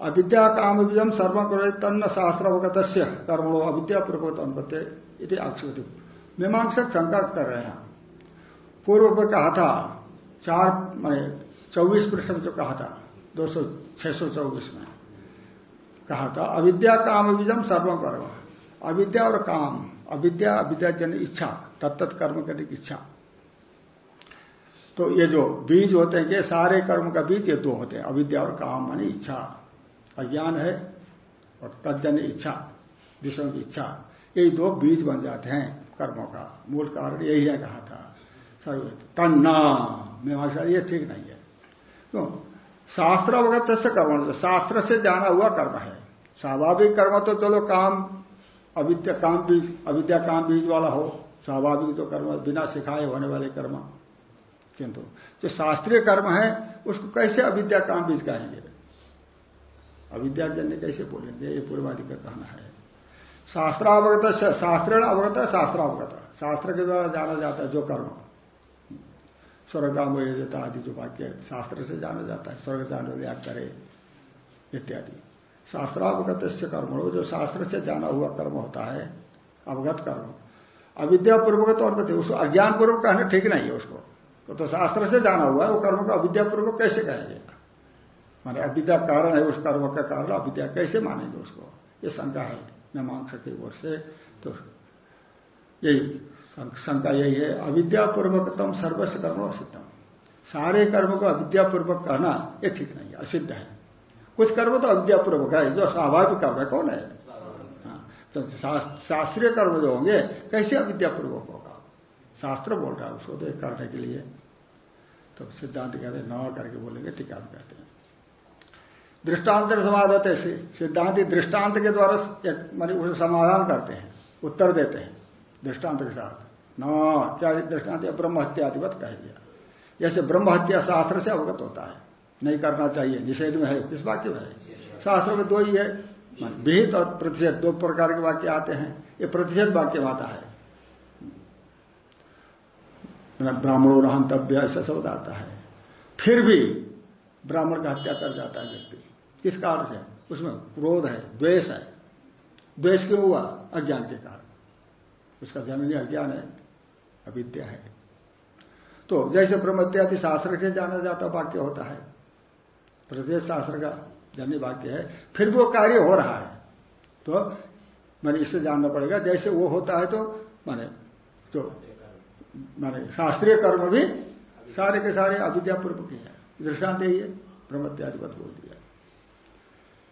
अविद्या काम बीजम सर्व करो तन्न शास्त्रावगत कर्मणो अविद्या पूर्वक अनुपत्य इति आक्षेप। मीमांसक शंका कर रहे हैं। पूर्व पर कहा था, चार, मैंने चौबीस पृष्ठ जो कहा था, दो सौ, छह सौ चौबीस में। कहा था, अविद्या काम बीजम सर्व कर्म। अविद्या और काम, अविद्या अविद्या जन इच्छा तत्त कर्म करने की इच्छा। तो ये जो बीज होते हैं, ये सारे कर्म का बीज, ये दो होते हैं, अविद्या और काम मानी इच्छा। अज्ञान है और तजन इच्छा, विषयों की इच्छा। यही दो बीज बन जाते हैं कर्मों का। मूल कारण यही है कहा था। सर्व तन्ना मीमांसा ये ठीक नहीं है। तो शास्त्र अवगत से कर्म शास्त्र से जाना हुआ कर्म है। स्वाभाविक कर्म तो चलो काम, अविद्या काम बीज, अविद्या काम बीज वाला हो, स्वाभाविक तो कर्म, बिना सिखाए होने वाले कर्म। किंतु जो शास्त्रीय कर्म है, उसको कैसे अविद्या काम बीज कहेंगे? अविद्या जन्य कैसे बोलेंगे? ये पूर्वादि का कहना है। शास्त्रावगत शास्त्र अवगत, शास्त्रावगत। शास्त्र के द्वारा जाना जाता है जो कर्म। स्वर्गाम आदि जो वाक्य शास्त्र से जाना जाता है, स्वर्ग जान याद करे, इत्यादि। शास्त्रावगत कर्म। जो शास्त्र से जाना हुआ कर्म होता है अवगत कर्म। अविद्या पूर्वक तो अनुपत्ति उसको अज्ञान पूर्वक कहना ठीक नहीं है उसको। तो, शास्त्र से जाना हुआ है वो कर्म को अविद्या पूर्वक कैसे कहेंगे? माने अविद्या कारण है उस कर्म का कारण अविद्या कैसे मानेंगे उसको? ये शंका है मीमांसा की ओर से। तो यही शंका यही है अविद्यापूर्वकतम सर्वस्व कर्म असिद्धम सारे कर्म को अविद्यापूर्वक कहना ये ठीक नहीं है असिद्ध है। कुछ कर्म तो अविद्यापूर्वक है जो स्वाभाविक कर्म है कौन है? हाँ, तो शास्त्रीय कर्म जो होंगे कैसे अविद्यापूर्वक होगा? शास्त्र बोल रहा है उसको तो करने के लिए। तो सिद्धांत कहते न करके बोलेंगे टीका कहते हैं। दृष्टांत समाधान है सिद्धांत दृष्टांत के द्वारा मान उसे समाधान करते हैं उत्तर देते हैं दृष्टांत के साथ। न क्या दृष्टांत ब्रह्म हत्यादिवत कह दिया। जैसे ब्रह्म हत्या शास्त्र से अवगत होता है। नहीं करना चाहिए, निषेध में है किस वाक्य में है। शास्त्र में दो ही है, विहित और प्रतिषेध, दो प्रकार के वाक्य आते हैं। ये प्रतिषेध वाक्य आता है। ब्राह्मणों रहंतव्य ऐसा शब्द आता है। फिर भी ब्राह्मण का हत्या कर जाता है व्यक्ति। किस कारण से? उसमें क्रोध है, द्वेष है। द्वेष क्यों हुआ? अज्ञान के कारण। उसका जमीनी अज्ञान है, अविद्या है। तो जैसे ब्रह्म इत्यादि शास्त्र से जाना जाता वाक्य होता है प्रदेश शास्त्र का जन्य वाक्य है, फिर वो कार्य हो रहा है। तो मैंने इससे जानना पड़ेगा, जैसे वो होता है तो माने तो माने शास्त्रीय कर्म भी सारे के सारे अविद्यापूर्वक ही है। दृष्टांत यही है ब्रह्म बद बोल दिया।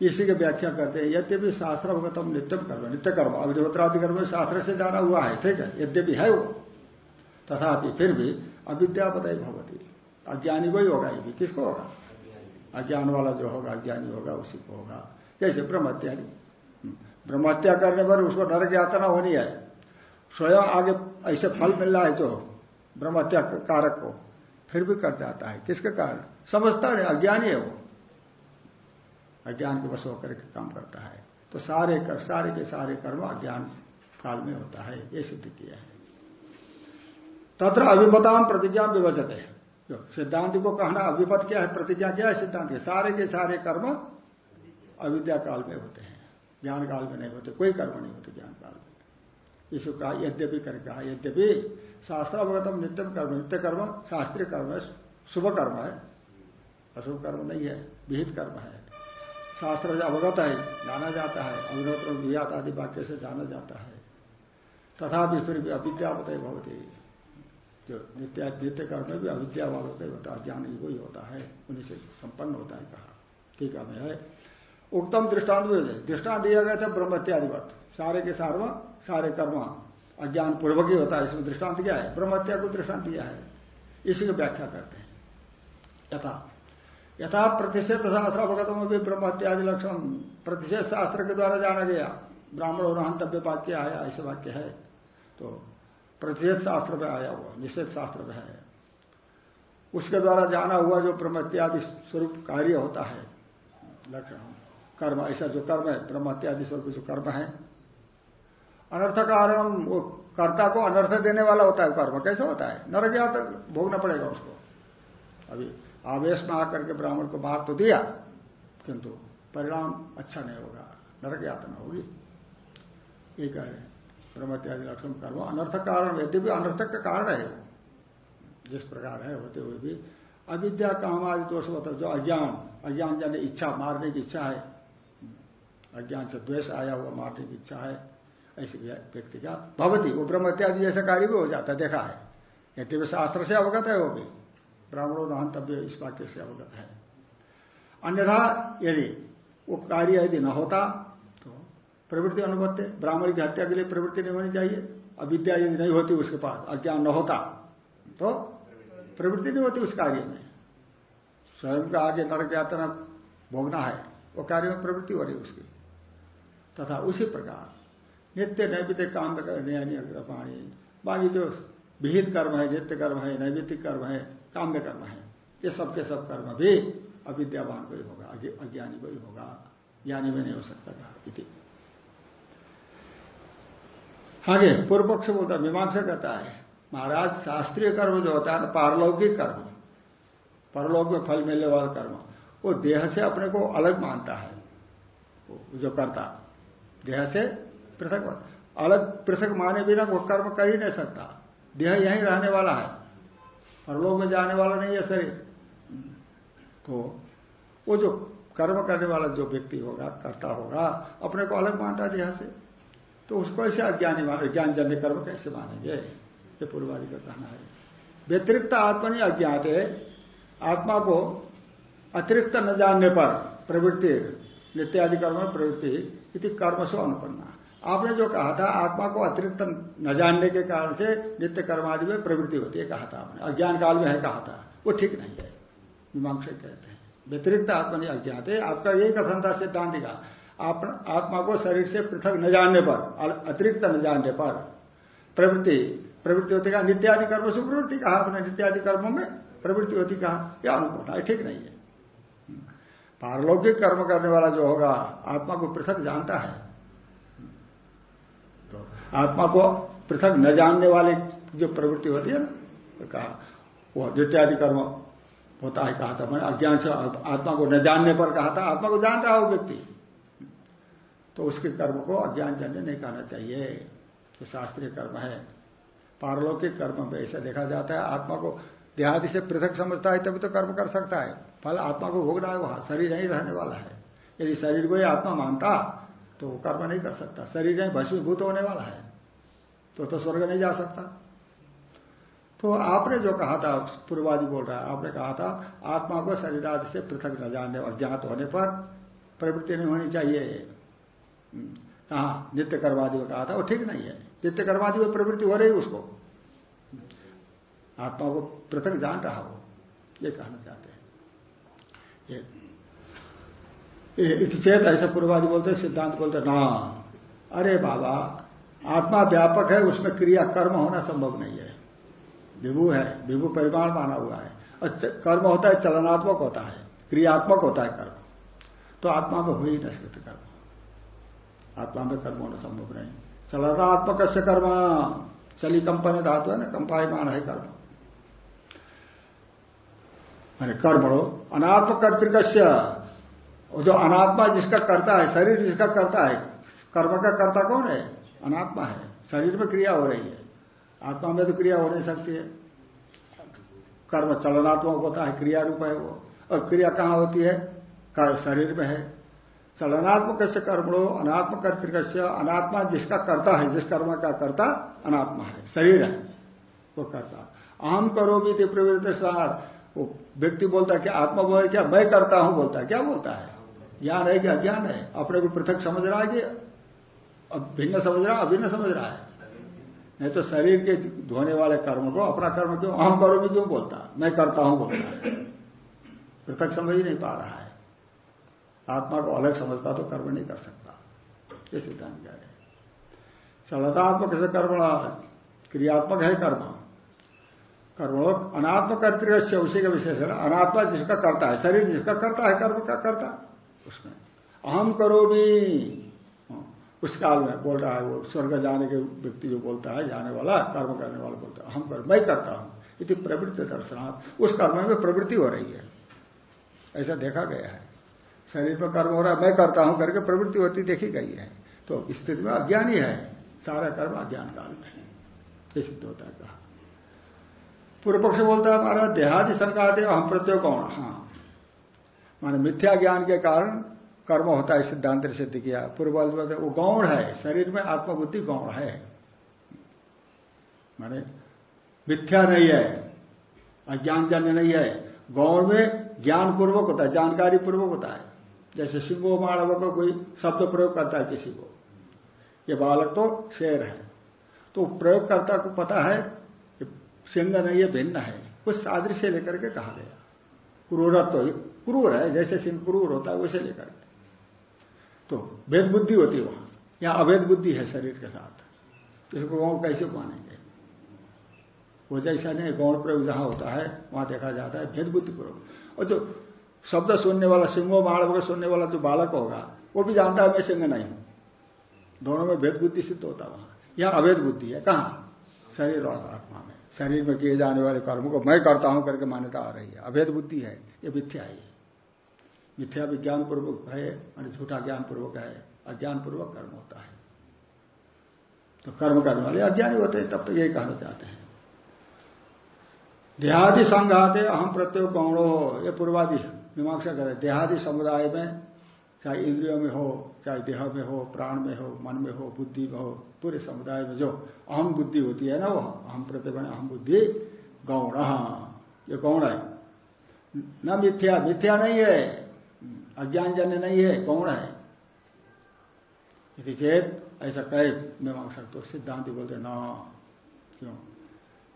इसी की व्याख्या करते हैं, यद्यपि शास्त्र अवगतम नित्यम कर्म, नित्य कर्म अग्निहोत्रादि कर्म शास्त्र से जाना हुआ है, ठीक है, यद्यपि है वो, तथापि फिर भी अविद्यापत भगवती अज्ञानी को ही होगा ये भी, किसको होगा? अज्ञान वाला जो होगा, अज्ञानी होगा, उसी को होगा। जैसे ब्रह्मत्यादि ब्रह्महत्या करने पर उसको नरक यातना होनी है। स्वयं आगे ऐसे फल मिल रहा है जो ब्रह्महत्या कारक को फिर भी कर जाता है। किसके कारण? समझता नहीं, अज्ञानी है वो। अज्ञान के बस होकर के काम करता है। तो सारे कर, सारे के सारे कर्म अज्ञान काल में होता है। ये सिद्ध किया है। तथा अभिपताम प्रतिज्ञा विभजत है। सिद्धांत को कहना अभिपत क्या है, प्रतिज्ञा क्या है, सिद्धांत के सारे के सारे कर्म अविद्या काल में होते हैं, ज्ञान काल में नहीं होते, कोई कर्म नहीं होते ज्ञान काल में। इसको कहा, यद्यपि कर, कहा, यद्यपि शास्त्र अवगतम नित्यम कर्म, नित्य कर्म, शास्त्रीय कर्म है, शुभ कर्म है, अशुभ कर्म नहीं है, विहित कर्म है। शास्त्र अवगत है, जाना जाता है अग्नोत्र वियात आदि वाक्य से जाना जाता है। फिर भी अविद्यावत भवती। जो नित्य नित्य कर्म भी अविद्यावत होता है ज्ञान ही वही होता है, उन्हीं से संपन्न होता है कहा। ठीक है उत्तम दृष्टांत दृष्टांत दिया गया था ब्रह्म इत्यादिवत सारे के सार्व, सारे कर्म। अज्ञान पूर्वक ही होता है, इसमें दृष्टांत क्या है? ब्रह्मत्या को दृष्टांत दिया है। इसी को व्याख्या करते हैं। यथा यथा प्रतिषेध शास्त्र अवगतम भी ब्रह्म इत्यादि लक्षण। प्रतिषेध शास्त्र के द्वारा जाना गया। ब्राह्मण और हंतव्य वाक्य आया ऐसे वाक्य है। तो प्रतिषेध शास्त्र में आया हुआ, निषेध शास्त्र में है। उसके द्वारा जाना हुआ जो ब्रह्म इत्यादि स्वरूप कार्य होता है कर्म, ऐसा जो कर्म है ब्रह्म इत्यादि स्वरूप जो कर्म है, अनर्थ कारण वो कर्ता को अनर्थ देने वाला होता है कर्म, कैसे होता है? नरक तक भोगना पड़ेगा उसको। अभी आवेश में आकर के ब्राह्मण को मार तो दिया, किंतु परिणाम अच्छा नहीं होगा नरक यातना होगी। ये कह रहे ब्रह्मत्यादि लक्षण कर्म अनर्थक कारण, यद्यपि अनर्थक का कारण है जिस प्रकार है, होते हुए भी। अविद्या, काम आदि, दोष होता जो अज्ञान अज्ञान जाने इच्छा, मारने की इच्छा है। अज्ञान से द्वेष आया हुआ, मारने की इच्छा है। ऐसे व्यक्ति का भवती, वो ब्रह्म इत्यादि जैसा कार्य भी हो जाता है, देखा है। यद्यपि शास्त्र से अवगत है वो भी। ब्राह्मणों रहंतव्य इस वाक्य से अवगत है। अन्यथा, यदि वो कार्य यदि न होता प्रवृत्ति अनुपत्य ब्राह्मण की हत्या के लिए प्रवृत्ति नहीं होनी चाहिए, अविद्या यदि नहीं होती उसके पास, अज्ञान न होता तो प्रवृत्ति नहीं होती उस कार्य में। स्वयं का आगे नरक यात्रा भोगना है, वो कार्य में प्रवृत्ति हो रही उसकी। तथा उसी प्रकार, नित्य नैवित्य काम पानी बाकी जो विहित कर्म है, नित्य कर्म है नैवित्तिक कर्म है, काम्य कर्म है, ये सबके सब कर्म भी अविद्यावान को ही होगा, अज्ञानी को ही होगा, ज्ञानी में नहीं हो सकता था इति जी पूर्व पक्ष बोलता मीमांसा कहता है, महाराज, शास्त्रीय कर्म जो होता है ना, पारलौकिक कर्म परलोक में फल मिलने वाला कर्म, वो देह से अपने को अलग मानता है जो करता, देह से पृथक अलग पृथक माने बिना वो कर्म कर ही नहीं सकता, देह यहीं रहने वाला है, परलोक में जाने वाला नहीं है शरीर तो वो जो कर्म करने वाला जो व्यक्ति होगा, करता होगा, अपने को अलग मानता देह से। तो उसको ऐसे अज्ञानी माने ज्ञान जन्य कर्म कैसे मानेंगे? ये पूर्वादि का कहना है। व्यतिरिक्त आत्मा नहीं अज्ञात है। आत्मा को अतिरिक्त न जानने पर प्रवृत्ति, नित्यादि कर्म में प्रवृत्ति इति कर्म से अनुपन्ना। आपने जो कहा था, आत्मा को अतिरिक्त न जानने के कारण से नित्य कर्मादि में प्रवृत्ति होती है कहा था आपने। अज्ञान काल में है कहा था। वो ठीक नहीं है। मीमांसा कहते हैं। व्यतिरिक्त आत्मा नहीं अज्ञात है। आपका यही कथन था, सिद्धांत का आत्मा को शरीर से पृथक न जानने पर अतिरिक्त न जानने पर, प्रवृत्ति प्रवृत्ति होती कहा, नित्यादि कर्म से प्रवृत्ति कहा अपने नित्यादि कर्मों में प्रवृत्ति होती कहा, यह है, ठीक नहीं है। पारलौकिक कर्म करने वाला जो होगा, आत्मा को पृथक जानता है। तो आत्मा को पृथक न जानने वाले जो प्रवृत्ति होती है ना तो कहा वो नित्यादि कर्म होता है कहा था, मैंने अज्ञान से आत्मा को न जानने पर कहा था, आत्मा को जान रहा हो व्यक्ति। तो उसके कर्म को अज्ञान जन्य नहीं कहना चाहिए। तो शास्त्रीय कर्म है। पारलौकिक कर्म में ऐसा देखा जाता है, आत्मा को देहादि से पृथक समझता है, तभी तो कर्म कर सकता है। फल आत्मा को भोगना है वहाँ, शरीर नहीं रहने वाला है। यदि शरीर को ही आत्मा मानता तो वो कर्म नहीं कर सकता। शरीर नहीं भस्मीभूत होने वाला है तो तो स्वर्ग नहीं जा सकता। तो आपने जो कहा था, पूर्वादि बोल रहा है, आपने कहा था, आत्मा को शरीर आदि से पृथक न जानने अज्ञात होने पर प्रवृत्ति नहीं होनी चाहिए। कहा नित्य कर्मादि में कहा था, वो ठीक नहीं है। नित्य कर्मादि में प्रवृत्ति हो रही उसको। आत्मा को पृथक जान रहा हो, ये कहना चाहते हैं। ये चेत ऐसा पूर्वादि बोलते सिद्धांत बोलते ना अरे बाबा, आत्मा व्यापक है, उसमें क्रिया कर्म होना संभव नहीं है। विभु है, विभु परिमाण माना हुआ है। और कर्म होता है, चलनात्मक होता है, क्रियात्मक होता है कर्म। तो आत्मा में हुई नहीं सकते कर्म। आत्मा में कर्म होना संभव नहीं। चलनात्मक से कर्म चली कंपनी धातु है ना, कंपायमान है कर्म। मैंने कर्मणो अनात्म कर्तिक जो अनात्मा जिसका करता है, शरीर जिसका करता है, कर्म का कर्ता कौन है? अनात्मा है। शरीर में क्रिया हो रही है। आत्मा में तो क्रिया हो नहीं सकती है। कर्म चलनात्मक होता है क्रिया रूप है वो। और क्रिया कहाँ होती है? शरीर में है। चलनात्मक से कर्मणो अनात्म कर्तिक अनात्मा जिसका करता है, जिस कर्म का करता अनात्मा है, शरीर है, वो करता अहम करो भी प्रवृत्ति सार। वो व्यक्ति बोलता है क्या आत्मा बोल क्या मैं करता हूँ? बोलता है, क्या बोलता है? ज्ञान है कि अज्ञान है? अपने को पृथक समझ रहा है कि भिन्न समझ रहा है, अभिन्न समझ रहा है? नहीं तो शरीर के धोने वाले कर्म को, अपना कर्म क्यों? अहम करो भी क्यों बोलता मैं करता हूँ, बोलता पृथक समझ ही नहीं पा रहा है। आत्मा को अलग समझता तो कर्म नहीं कर सकता। ये सिद्धांत क्या है? चलतात्मक से कर्म क्रियात्मक है कर्म। कर्म अनात्म कर्तृ उसी का विशेष है। अनात्मा जिसका करता है, शरीर जिसका करता है, कर्म का करता उसमें। अहम करो भी उस काल में बोल रहा है वो, स्वर्ग जाने के व्यक्ति जो बोलता है, जाने वाला, कर्म करने वाला बोलता है हम कर मैं करता हूँ। इति प्रवृत्ति दर्शनार्थ उस कर्म में प्रवृत्ति हो रही है। ऐसा देखा गया है। शरीर में कर्म हो रहा है, मैं करता हूँ करके प्रवृत्ति होती देखी गई है। तो स्थिति में अज्ञान ही है सारा कर्म अज्ञान काल में है। ये सिद्ध होता है कहा। पूर्व पक्ष बोलता है हमारा देहादि शंका दे हम प्रत्योग कौन हाँ। माने मिथ्या ज्ञान के कारण कर्म होता है, सिद्धांत सिद्ध किया। पूर्व वो गौण है, शरीर में आत्मबुद्धि गौण है। माने मिथ्या नहीं है अज्ञान जन्य नहीं है। गौण में ज्ञान पूर्वक होता है जानकारी पूर्वक होता है। जैसे सिंगो मानव को कोई शब्द प्रयोग करता है किसी को। ये बालक तो शेर है। तो प्रयोगकर्ता को पता है कि सिंह नहीं है भिन्न है। कुछ सादृश्य लेकर के कहा गया। क्रूरत्व तो, क्रूर है जैसे सिंह क्रूर होता है वैसे लेकर के। तो भेद बुद्धि होती है वहाँ। यहाँ अभेद बुद्धि है शरीर के साथ। तो इसको गौण कैसे मानेंगे? वो जैसा नहीं गौण प्रयोग जहाँ होता है वहाँ देखा जाता है भेद बुद्धि प्रयोग। और जो शब्द सुनने वाला सिंहो बाण सुनने वाला जो बालक होगा, वो भी जानता है मैं सिंह नहीं हूँ। दोनों में भेद बुद्धि सिद्ध होता वहाँ। यहाँ अवैध बुद्धि है। कहाँ? शरीर और आत्मा में। शरीर में किए जाने वाले कर्म को मैं करता हूँ करके मान्यता आ रही है। अभेद बुद्धि है। ये मिथ्या है। मिथ्या विज्ञान पूर्वक है और झूठा ज्ञान पूर्वक है। अज्ञान पूर्वक कर्म होता है। तो कर्म करने वाले अज्ञानी होते हैं, तब तो यही कहना चाहते हैं। देहादि संघाते अहम प्रत्येक गौण हो ये पूर्वादि मीमांसा करे देहादि समुदाय में, चाहे इंद्रियों में हो, चाहे देह में हो, प्राण में हो, मन में हो, बुद्धि में हो, पूरे समुदाय में जो अहम बुद्धि होती है ना वो अहम प्रत्येक अहम बुद्धि, गौण। ये गौण है। न मिथ्या मिथ्या नहीं है। अज्ञान जन्य नहीं है, गौण है। यदि चेत ऐसा कहे मैं तो सिद्धांत बोलते ना, क्यों?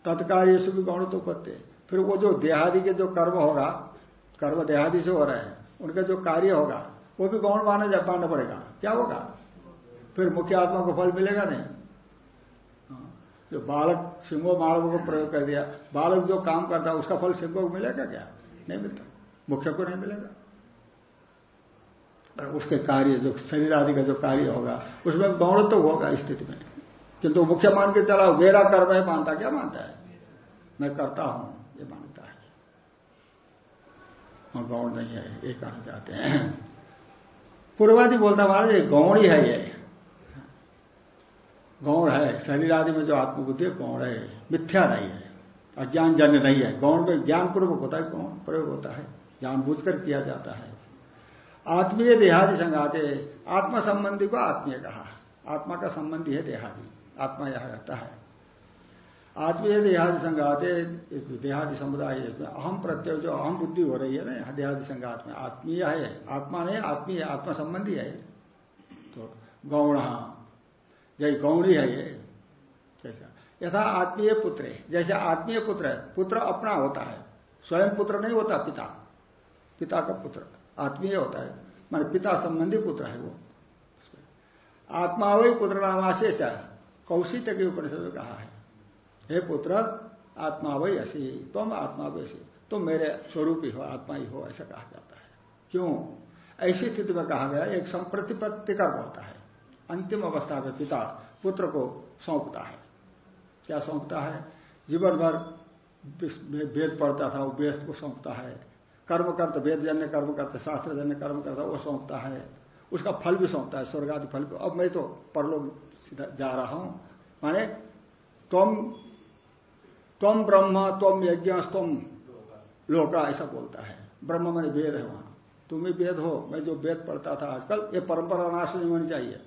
तत्कार्य से भी गौण तो पत्ते फिर वो जो देहादि के जो कर्म होगा कर्म देहादि से हो रहे हैं। उनका जो कार्य होगा, वो भी गौण माना जा, मानना पड़ेगा। क्या होगा? फिर मुख्य आत्मा को फल मिलेगा नहीं। हाँ। जो बालक सिंहो बालक को प्रयोग कर दिया, बालक जो काम करता है उसका फल सिंह को मिलेगा क्या? नहीं मिलता। मुख्य को नहीं मिलेगा। और उसके कार्य, जो शरीर आदि का जो कार्य होगा, उसमें गौणत्व तो होगा स्थिति में। किंतु मुख्य मान के चला मेरा कर्म है, मानता क्या मानता है? मैं करता हूँ, ये मानता गौण नहीं है, ये कहना चाहते हैं। पूर्वादि बोलता महाराज गौण ही है ये। गौण है, शरीर आदि में जो आत्मबुद्धि है, गौण है। मिथ्या नहीं है अज्ञान जन्य नहीं है। गौण में ज्ञान पूर्वक होता है, गौण प्रयोग होता है ज्ञान बुझकर किया जाता है। आत्मीय देहादि संघाते, आत्मा संबंधी को आत्मीय कहा। आत्मा का संबंधी है देहादि। आत्मा यह रहता है। आत्मीय देहादि संघाते देहादि समुदाय इसमें अहम प्रत्यय जो अहम बुद्धि हो रही है ना देहादि संघात में। आत्मीय है, आत्मा नहीं, आत्मीय आत्मा संबंधी है। तो गौण, जय गौणी है ये। कैसा यथा आत्मीय पुत्र है। जैसे आत्मीय पुत्र है पुत्र अपना होता है। स्वयं पुत्र नहीं होता, पिता। पिता का पुत्र, आत्मीय होता है। मान पिता संबंधी पुत्र है वो। आत्मा वही पुत्र नामाशेष कौशिक के उपनिषद कहा है। हे पुत्र, आत्मा वही असी, तुम आत्मा वैसी तुम मेरे स्वरूप ही हो, आत्मा ही हो, ऐसा कहा जाता है। क्यों? ऐसी स्थिति में कहा गया, एक संप्रतिपत्ति कर्म होता है। अंतिम अवस्था में पिता पुत्र को सौंपता है। क्या सौंपता है? जीवन भर वेद पढ़ता था, वो वेद को सौंपता है। कर्म करते वेद जन्य कर्म करते शास्त्र जन्य कर्म करता, वो सौंपता है। उसका फल भी सौंपता है स्वर्ग आदि फल अब मैं तो परलोक जा रहा हूँ। माने तुम तुम ब्रह्म तुम यज्ञ तुम लोका, ऐसा बोलता है। ब्रह्म मैंने वेद है वहाँ। तुम ही वेद हो, मैं जो वेद पढ़ता था आजकल, ये परंपरा नाश नहीं होनी चाहिए।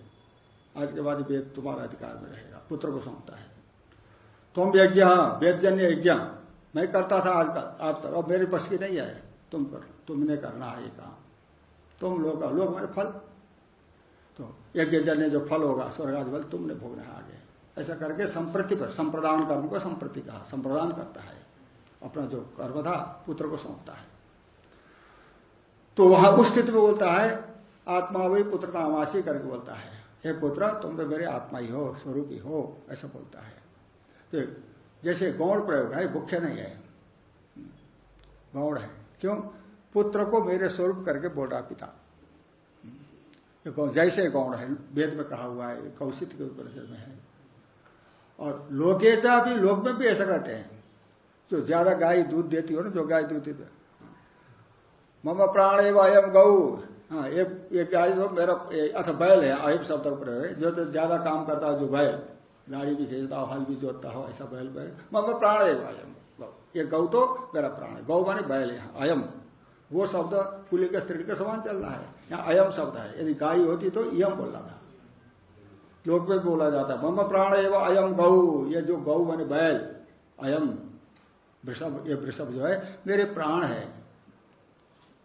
आज के बाद वेद तुम्हारा अधिकार में रहेगा, पुत्र को सौंपता है। तुम यज्ञ, वेदजन्य यज्ञ। मैं करता था आजकल, आप तक अब मेरे बस की नहीं है तुम कर, तुमने करना है ये काम। तुम लोग लोग मेरे फल। तो यज्ञ जन्य जो फल होगा स्वर्गाद फल तुमने भोगना है आगे। ऐसा करके संप्रति पर, संप्रदान कर्म को संप्रति कहा, संप्रदान करता है। अपना जो कर्म था पुत्र को सौंपता है। तो वहाँ उस स्थिति में बोलता है, आत्मा वही पुत्र का आवासी करके बोलता है। हे पुत्र, तुम तो मेरे आत्मा ही हो, स्वरूप ही हो ऐसा बोलता है। तो जैसे गौण प्रयोग है मुख्य नहीं है। गौण है। क्यों? पुत्र को मेरे स्वरूप करके बोल रहा पिता। जैसे गौण है, वेद में कहा हुआ है कौशित के उपनिषद में है। और लोकेचा भी, लोक में भी ऐसा कहते हैं। जो ज़्यादा गाय दूध देती हो ना, जो गाय दूध देती मम प्राण एवं अयम गौ। हाँ एक एक गाय जो मेरा अच्छा बैल है अहिब शब्द प्रयोग है। जो तो ज़्यादा काम करता है, जो बैल। गाड़ी भी खेलता हो, हल भी जोतता हो, ऐसा बैल बैल। मम प्राण एवं अयम ये गौ तो मेरा प्राण है। गौ माने बैल है अयम वो शब्द पुलिंग स्त्री के समान चल रहा है। यहाँ अयम शब्द है। यदि गाय होती तो यम बोलना था। लोक में बोला जाता है। मम प्राण एवं अयम गौ। ये जो गौ माने बैल अयम वृषभ, ये वृषभ जो है, मेरे प्राण है।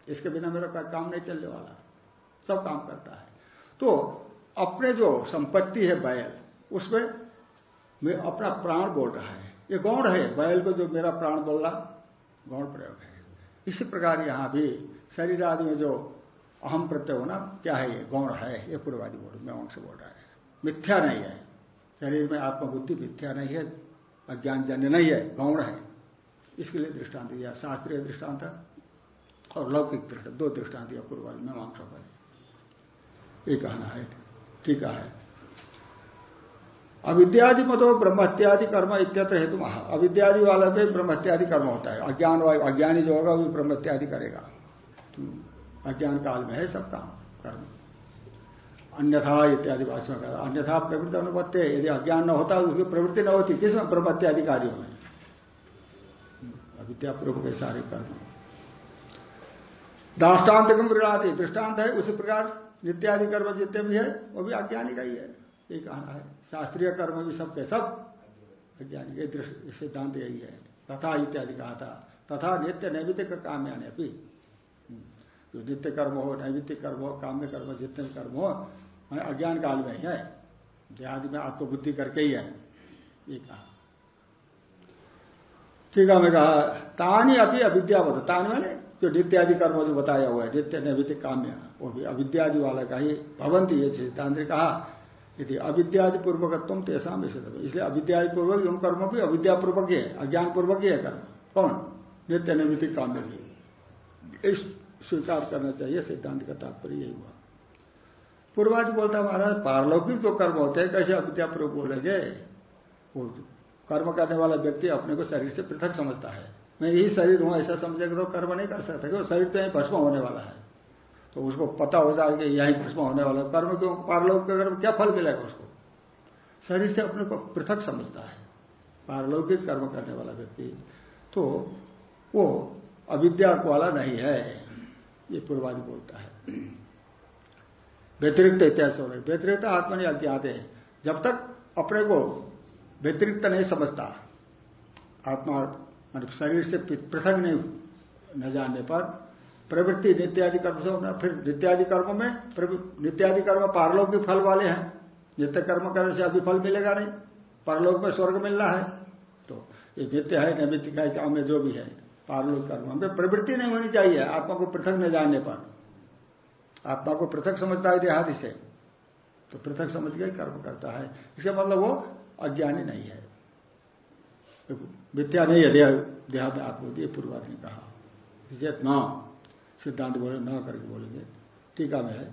इसके बिना मेरा काम नहीं चलने वाला। सब काम करता है। तो अपने जो संपत्ति है बैल, उसमें मैं अपना प्राण बोल रहा है। ये गौण है। बैल को जो मेरा प्राण बोल रहा गौण प्रयोग है। इसी प्रकार यहाँ भी शरीर आदि में जो अहम प्रत्यय होना, क्या है ये? गौण है। ये पूर्वादि बोल मैं से बोल रहा है। मिथ्या नहीं है। शरीर में आत्मबुद्धि मिथ्या नहीं है अज्ञान जन्य नहीं है, गौण है। इसके लिए दृष्टांत दिया, शास्त्रीय दृष्टांत और लौकिक दृष्टांत, दो दृष्टांत दिया पूर्वादि में मांग पर। ये कहना है, ठीक है। अविद्यादि मतो ब्रह्मत्यादि कर्म इत्यत्र हेतु महा। अविद्यादि वाला पे ब्रह्मत्यादि कर्म होता है। अज्ञान अज्ञानी जो होगा, वो ब्रह्मत्यादि करेगा। तो अज्ञान काल में है सब काम कर्म। अन्यथा इत्यादि भाषा में कहा अन्यथा प्रवृत्ति अनुपत्य यदि अज्ञान न होता, उसकी प्रवृत्ति न होती किसमें प्रपत्ति अधिकारियों में? अविद्यापूर्वक के सारे कर्म। दाष्टान्त मृणाति दृष्टांत है, उसी प्रकार नित्यादि कर्म जितने भी है, वो भी अज्ञानी का ही है। ये कहना है। शास्त्रीय कर्म भी सबके सब अज्ञानी, ये सिद्धांत यही है। तथा इत्यादि कहा था। तथा नित्य नैवित्तिक काम यानी अभी। जो नित्य कर्म हो नैवित्तिक कर्म हो, काम्य कर्म जितने कर्म हो अज्ञान काल में ही। देहादि में आत्मबुद्धि करके ही है। ये कहा। ठीक है मैं कहा, तानी अभी अविद्या बता तानी मैंने जो नित्यादि कर्म जो बताया हुआ है, नित्य नैवित्तिक काम्य, वो भी अविद्यादि वाला का ही भवंती ये सिद्धांत ने कहा। यदि अविद्यादि पूर्वकत्व में इसलिए अविद्यादि पूर्वक इन कर्म भी अविद्यापूर्वक ही है अज्ञान पूर्वक ही है कर्म। कौन? नित्य नैमितिक काम्य भी। इस स्वीकार करना चाहिए, सिद्धांत का तात्पर्य यही हुआ। पूर्वाज बोलता महाराज, पारलौकिक जो कर्म होते हैं, कैसे अविद्यापूर्वक बोलेंगे? वो कर्म करने वाला व्यक्ति अपने को शरीर से पृथक समझता है। मैं यही शरीर हूँ, ऐसा समझेगा तो कर्म नहीं कर सकता क्यों शरीर तो यही भस्म होने वाला है। तो उसको पता हो जाएगा यही भस्म होने वाला कर्म क्यों? पारलौकिक कर्म क्या फल मिलेगा उसको? शरीर से अपने को पृथक समझता है। पारलौकिक कर्म करने वाला व्यक्ति तो वो अविद्या वाला नहीं है, ये पूर्वादि बोलता है। व्यतिरिक्त इतिहास हो रहे। व्यतिरिक्त आत्मा नहीं अज्ञात है। जब तक अपने को व्यतिरिक्त नहीं समझता, आत्मा शरीर से पृथक नहीं न जानने पर प्रवृत्ति नित्यादि कर्म से होना फिर नित्यादि कर्म में नित्यादि कर्म पारलोक भी फल वाले हैं। नित्य कर्म करने से अभी फल मिलेगा नहीं। परलोक में स्वर्ग मिलना है। तो ये नित्य है काम में जो भी है, पारलोक कर्म में प्रवृत्ति नहीं होनी चाहिए, आत्मा को पृथक न जानने पर। आत्मा को पृथक समझता है देहादि से तो पृथक समझ के कर्म करता है। इसका मतलब वो अज्ञानी नहीं है। विद्या नहीं है, देहा में आत्मोदी पूर्वाद ने कहा। न, सिद्धांत बोले, न करके बोलेंगे। टीका में है।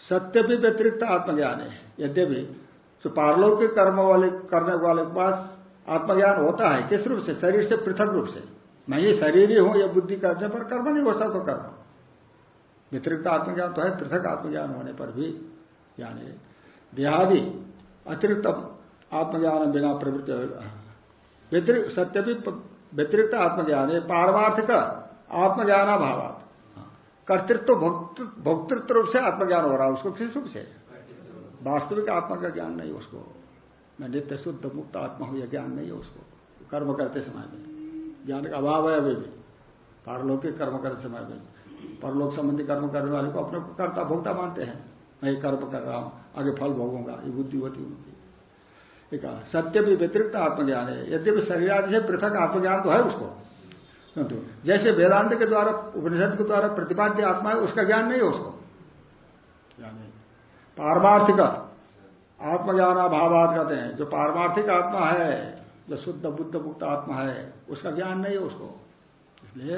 सत्य भी व्यतिरिक्त आत्मज्ञान है। यद्यपि तो पारलौकिक कर्म वाले, करने वाले के पास आत्मज्ञान होता है, किस रूप से? शरीर से पृथक रूप से। मैं ये शरीर ही हूँ, या बुद्धि करने पर कर्म नहीं हो सकता तो कर्म। व्यतिरिक्त आत्मज्ञान तो है, पृथक आत्मज्ञान होने पर भी, यानी देहादि अतिरिक्त आत्मज्ञान बिना प्रवृत्ति सत्य भी व्यतिरिक्त आत्मज्ञान है, पारमार्थिक आत्मज्ञान भाव कर्तृत्व भोक्तृत्व रूप से आत्मज्ञान हो रहा है, उसको किस रूप से? वास्तविक आत्मा का ज्ञान नहीं उसको। मैं नित्य शुद्ध मुक्त आत्मा हूँ, यह ज्ञान नहीं है उसको। कर्म करते समय में, ज्ञान का अभाव है अभी भी। पारलौकिक कर्म करते समय में। परलोक संबंधी कर्म करने वाले को अपने को कर्ता भोक्ता मानते हैं। मैं कर्म कर रहा हूँ आगे फल भोगूँगा ये बुद्धि होती उनकी। एक सत्य भी व्यतिरिक्त आत्मज्ञान है। यद्यपि शरीर आदि से पृथक आत्मज्ञान तो है उसको। किंतु जैसे वेदांत के द्वारा, उपनिषद के द्वारा प्रतिपाद्य आत्मा है, उसका ज्ञान नहीं है उसको। पारमार्थिक आत्मज्ञान अभावाद कहते हैं। जो पारमार्थिक आत्मा है, जो शुद्ध बुद्ध मुक्त आत्मा है, उसका ज्ञान नहीं है उसको। इसलिए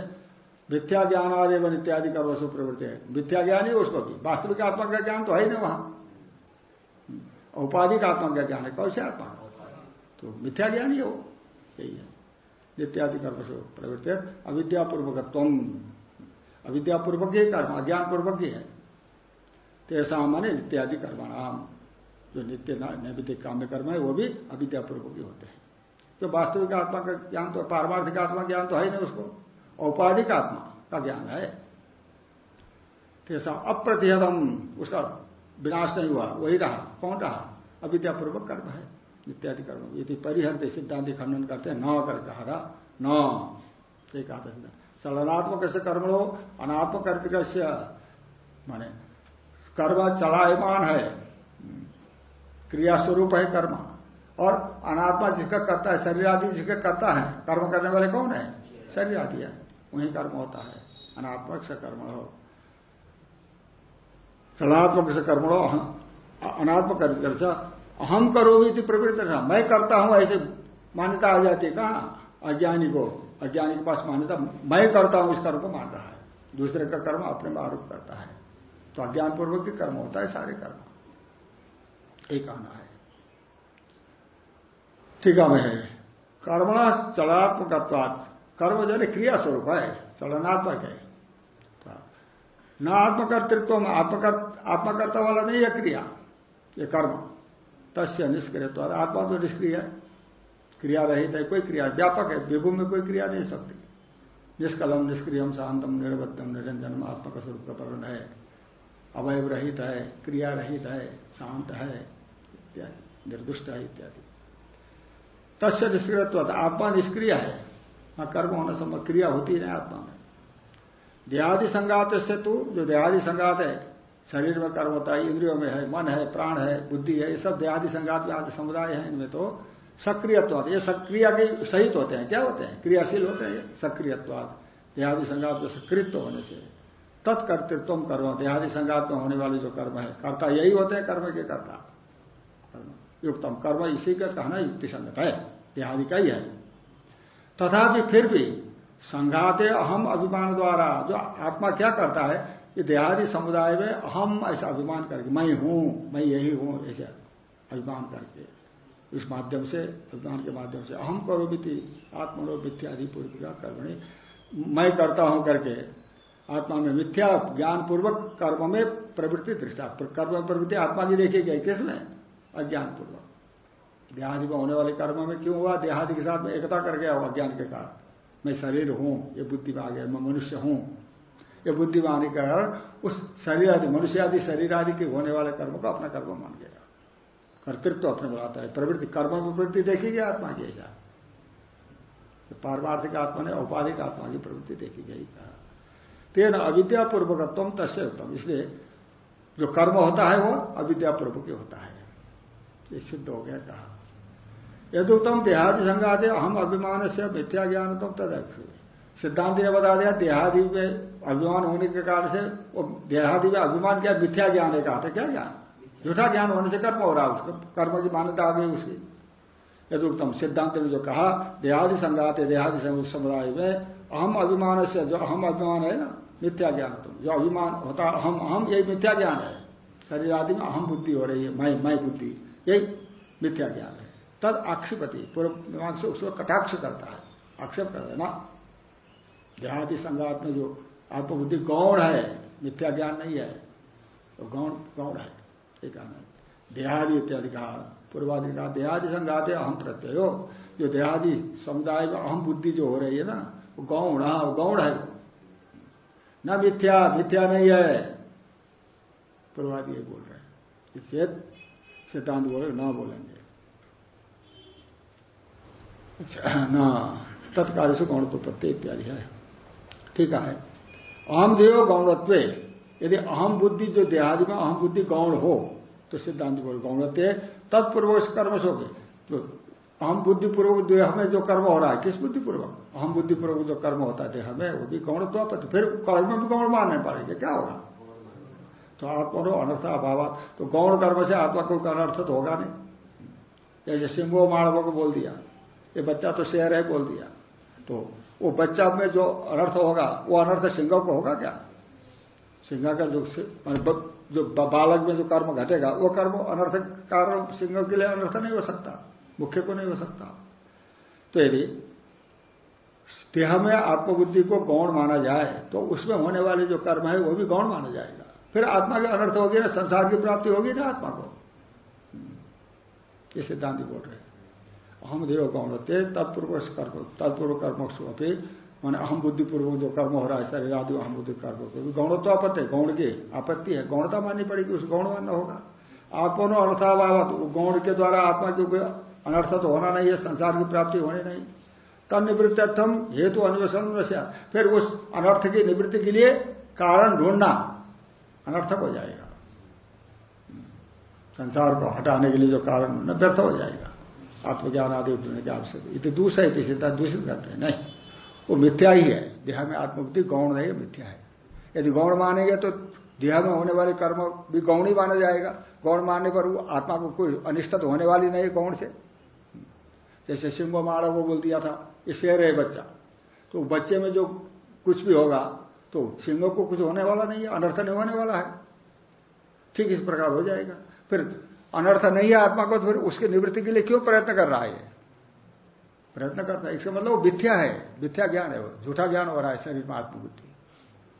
मिथ्या ज्ञान आदि वन इत्यादि का वसु प्रवृत्ति है। मिथ्या ज्ञान ही उसको भी। वास्तविक आत्मा का ज्ञान तो है ही ना वहाँ। औपाधिक आत्मा का ज्ञान है से आत्मा? तो मिथ्या ज्ञान ही हो यही है। नित्यादि कर्म से प्रवृत्ति अविद्यापूर्वक अविद्यापूर्वक ही कर्म अज्ञान पूर्वक ही है। तेसा माने नित्यादि कर्माणाम। जो नित्य नैविधिक काम्य कर्म है, वो भी अविद्यापूर्वक ही होते हैं। जो वास्तविक आत्मा का ज्ञान तो पारमार्थिक आत्मा ज्ञान तो है ही नहीं उसको। औपाधिक आत्मा का ज्ञान है। तेसा अप्रतिहतम, उसका विनाश नहीं हुआ, वही रहा, कौन रहा? अविद्यापूर्वक कर्म है, इत्यादि कर्म। यदि परिहरते सिद्धांत खंडन करते हैं, न कर कहा था, न। एक कहा था चलनात्मक से कर्म लो, अनात्मक कर्तिक माने, कर्म चलायमान है, क्रिया स्वरूप है कर्म। और अनात्मा जिसका करता है, शरीर आदि जिसका करता है, कर्म करने वाले कौन है? शरीर आदि है। वही कर्म होता है। अनात्मक से कर्म हो। चलात्मक से कर्म हो अनात्मक अहम करो भी प्रवृत्ति मैं करता हूँ ऐसे मान्यता आ जाती है कहा? अज्ञानी को। अज्ञानी के पास मान्यता, मैं करता हूँ इस कर्म को मान रहा है। दूसरे का कर्म अपने में आरोप करता है। तो अज्ञान पूर्वक कर्म होता है, सारे कर्म। एक आना है। ठीक है कर्मणा चलात्मक कर्म जो है क्रिया स्वरूप है, चलनात्मक है। न आत्मकर्तृत्व में आत्मकर्ता वाला नहीं है क्रिया, ये कर्म। तस्य निष्क्रिय तो आत्मा तो निष्क्रिय है। क्रिया रहित है, कोई क्रिया, व्यापक है विभू में कोई क्रिया नहीं सकती निष्कलम, निष्क्रियम, शांतम निरबद्धम निरंजनम आत्मा का स्वरूप का है। अवयव रहित है, क्रिया रहित है, शांत है, इत्यादि, निर्दुष्ट है, इत्यादि। तस्य निष्क्रियत्व, आत्मा निष्क्रिय है। हाँ कर्म होना संभव, क्रिया होती है आत्मा में। देहादि संगात से तो जो देहादि संगात है, शरीर में कर्म होता है, इंद्रियों में है, मन है, प्राण है, बुद्धि है, ये सब देहादि संगात आदि समुदाय है इनमें तो सक्रियत्वाद, ये सक्रिया के सहित होते हैं, क्या होते हैं? क्रियाशील होते हैं सक्रियत्वाद। देहादि संगात जो सक्रियत्व होने से तत्कर्तृत्व कर्म देहादि संगात में होने वाले जो कर्म है, कर्ता यही होते हैं कर्म के कर्ता। युक्तम, कर्म इसी का कहना युक्ति संगत है देहादि का ही है। तथापि फिर भी संघाते अहम अभिमान द्वारा जो आत्मा क्या करता है कि देहादी समुदाय में अहम ऐसा अभिमान करके, मैं हूँ, मैं यही हूँ, ऐसे अभिमान करके, इस माध्यम से, अभिमान के माध्यम से, अहम करो मिति आत्मनो मिथ्यादि पूर्विका कर्मणि मैं करता हूँ करके, आत्मा में मिथ्या ज्ञान पूर्वक कर्म में प्रवृत्ति दृष्टा कर्म में प्रवृत्ति आत्मा की देखी गई किसमें? अज्ञान पूर्वक देहादि में होने वाले कर्म में क्यों हुआ? देहादि के साथ में एकता कर गया हुआ ज्ञान के कारण। मैं शरीर हूँ, ये बुद्धि में आ गया मैं मनुष्य हूँ। ये बुद्धि में आने के कारण उस शरीर आदि मनुष्य आदि शरीर आदि के होने वाले कर्म को अपना कर्म मान गया। कर्तृत्व तो अपने बनाता है। प्रवृत्ति, कर्म प्रवृत्ति देखेगी आत्मा की ऐसा। पारमार्थिक आत्मा ने औपाधिक आत्मा की प्रवृत्ति देखी गई। कहा तेना अविद्यापूर्वकत्व तस्य उत्तम। इसलिए जो कर्म होता है वो अविद्यापूर्वक ही होता है। ये सिद्ध हो गया कहा। यदुत्तम देहादि संघाते अहम अभिमान से मिथ्या ज्ञान तो तद सिद्धांत ने बता दिया, देहादि में अभिमान होने के कारण से वो देहादि में अभिमान क्या मिथ्या ज्ञान है कहा था, क्या ज्ञान? झूठा ज्ञान होने से कर्म हो रहा है उसको, कर्म की मान्यता आ गई उसकी। यदि सिद्धांत ने जो कहा, देहादि संघात है देहादि समुदाय में अहम अभिमान से, जो अहम अभिमान है ना मिथ्या ज्ञान तुम जो अभिमान होता अहम अहम यही मिथ्या ज्ञान है। शरीर आदि में अहम बुद्धि हो रही है मैं मैं बुद्धि, यही मिथ्या ज्ञान है। तद आक्षेपति, पूर्व मीमांस से उसको कटाक्ष करता है, आक्षेप कर देना। देहादि संघात में जो आत्मबुद्धि गौण है, मिथ्या ज्ञान नहीं है तो गौण गौण है एक देहादि इत्यादि कहा, पूर्वादि कहा, देहादि संघात है अहम प्रत्यय हो। जो देहादि समुदाय में अहम बुद्धि जो हो रही है ना, वो गौण हाँ गौण है न मिथ्या मिथ्या नहीं है। पूर्वादि ये बोल रहे हैं। सिद्धांत बोले, न बोलेंगे। न, तत्काल से गौण तो प्रत्यय इत्यादि है। ठीक है? अहम देव गौणत्व। यदि अहम बुद्धि जो देहादि में अहम बुद्धि गौण हो तो सिद्धांत बोल गौणत्व। तत्पूर्वक कर्म से हो तो अहम बुद्धिपूर्वक देह में जो कर्म हो रहा है, किस बुद्धिपूर्वक? अहम बुद्धिपूर्वक जो कर्म होता है देह में, वो भी गौण तो फिर कर्म भी गौण मानने पड़ेगा, क्या होगा? तो आत्मा अनर्थ अभाव तो गौण कर्म से आत्मा को अनर्थ तो होगा नहीं। जैसे सिंहो माणव को बोल दिया। ये बच्चा तो शेर है बोल दिया। तो वो बच्चा में जो अनर्थ होगा, वो अनर्थ सिंह को होगा क्या? सिंह का जो जो बालक में जो कर्म घटेगा, वो कर्म अनर्थ कारण सिंह के लिए अनर्थ नहीं हो सकता, मुख्य को नहीं हो सकता। तो यदि देह में आत्मबुद्धि को गौण माना जाए तो उसमें होने वाले जो कर्म है, वो भी गौण माना जाएगा। फिर आत्मा के अनर्थ होगी ना, संसार की प्राप्ति होगी ना आत्मा को? ये सिद्धांत बोल रहे अहम देव गौण तत्पूर्व कर्म तत्पूर्व कर्म अपनी मैंने अहम बुद्धिपूर्वक जो कर्म हो रहा है, शरीर आदि अहम बुद्धि कर्म गौण तो आपत्ति है, गौण की आपत्ति है। गौणता माननी पड़ेगी, उस गौण मानना होगा। आत्मनो अर्थाभाव गौण के द्वारा आत्मा की कोई अनर्थ तो होना नहीं है, संसार की प्राप्ति होनी नहीं। तब निवृत्त्यर्थम हेतु अन्वेषण फिर उस अनर्थ की निवृत्ति के लिए कारण ढूंढना अनर्थक हो जाएगा। संसार को हटाने के लिए जो कारण ढूंढना, व्यर्थ हो जाएगा। आत्मज्ञान आदि की आवश्यकता दूसरा ही सिद्धा दूषित करते हैं। नहीं, वो मिथ्या ही है। देहा में आत्मबुद्धि गौण नहीं मिथ्या है। यदि गौण मानेंगे तो देहा में होने वाले कर्म भी गौण ही माना जाएगा। गौण मानने पर वो आत्मा को कोई अनिष्ट तो होने वाली नहीं गौण से। जैसे सिंह माड़ा वो बोल दिया था, ये शेर है बच्चा। तो बच्चे में जो कुछ भी होगा तो सिंह को कुछ होने वाला नहीं है, अनर्थ नहीं होने वाला है। ठीक इस प्रकार हो जाएगा। फिर अनर्थ नहीं है आत्मा को तो फिर उसकी निवृत्ति के लिए क्यों प्रयत्न कर रहा है? प्रयत्न करता है। इसका मतलब वो मिथ्या है। मिथ्या ज्ञान है वो। झूठा ज्ञान हो रहा है शरीर में आत्मबुद्धि।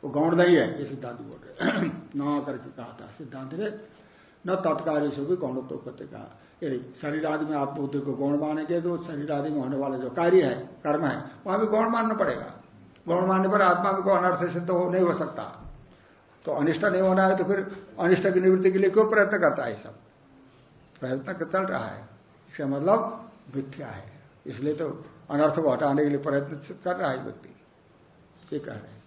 वो गौण नहीं है, ये सिद्धांत बोल रहे न करके कहा था सिद्धांत ने, न तत्कार्य से भी गौणत्व उत्पत्ति का शरीर आदि में आत्मबुद्धि को गौण मानेंगे तो शरीर आदि में होने वाले जो कार्य है, कर्म है, वहाँ भी गौण मानना पड़ेगा। गौण मानने पर आत्मा को अनर्थ सिद्ध हो, नहीं हो सकता। तो अनिष्ट नहीं होना है तो फिर अनिष्ट की निवृत्ति के लिए क्यों प्रयत्न करता है सब? प्रयत्न चल रहा है। इसका मतलब मिथ्या है। इसलिए तो अनर्थ को हटाने के लिए प्रयत्न कर रहा है व्यक्ति। ये कह रहे हैं।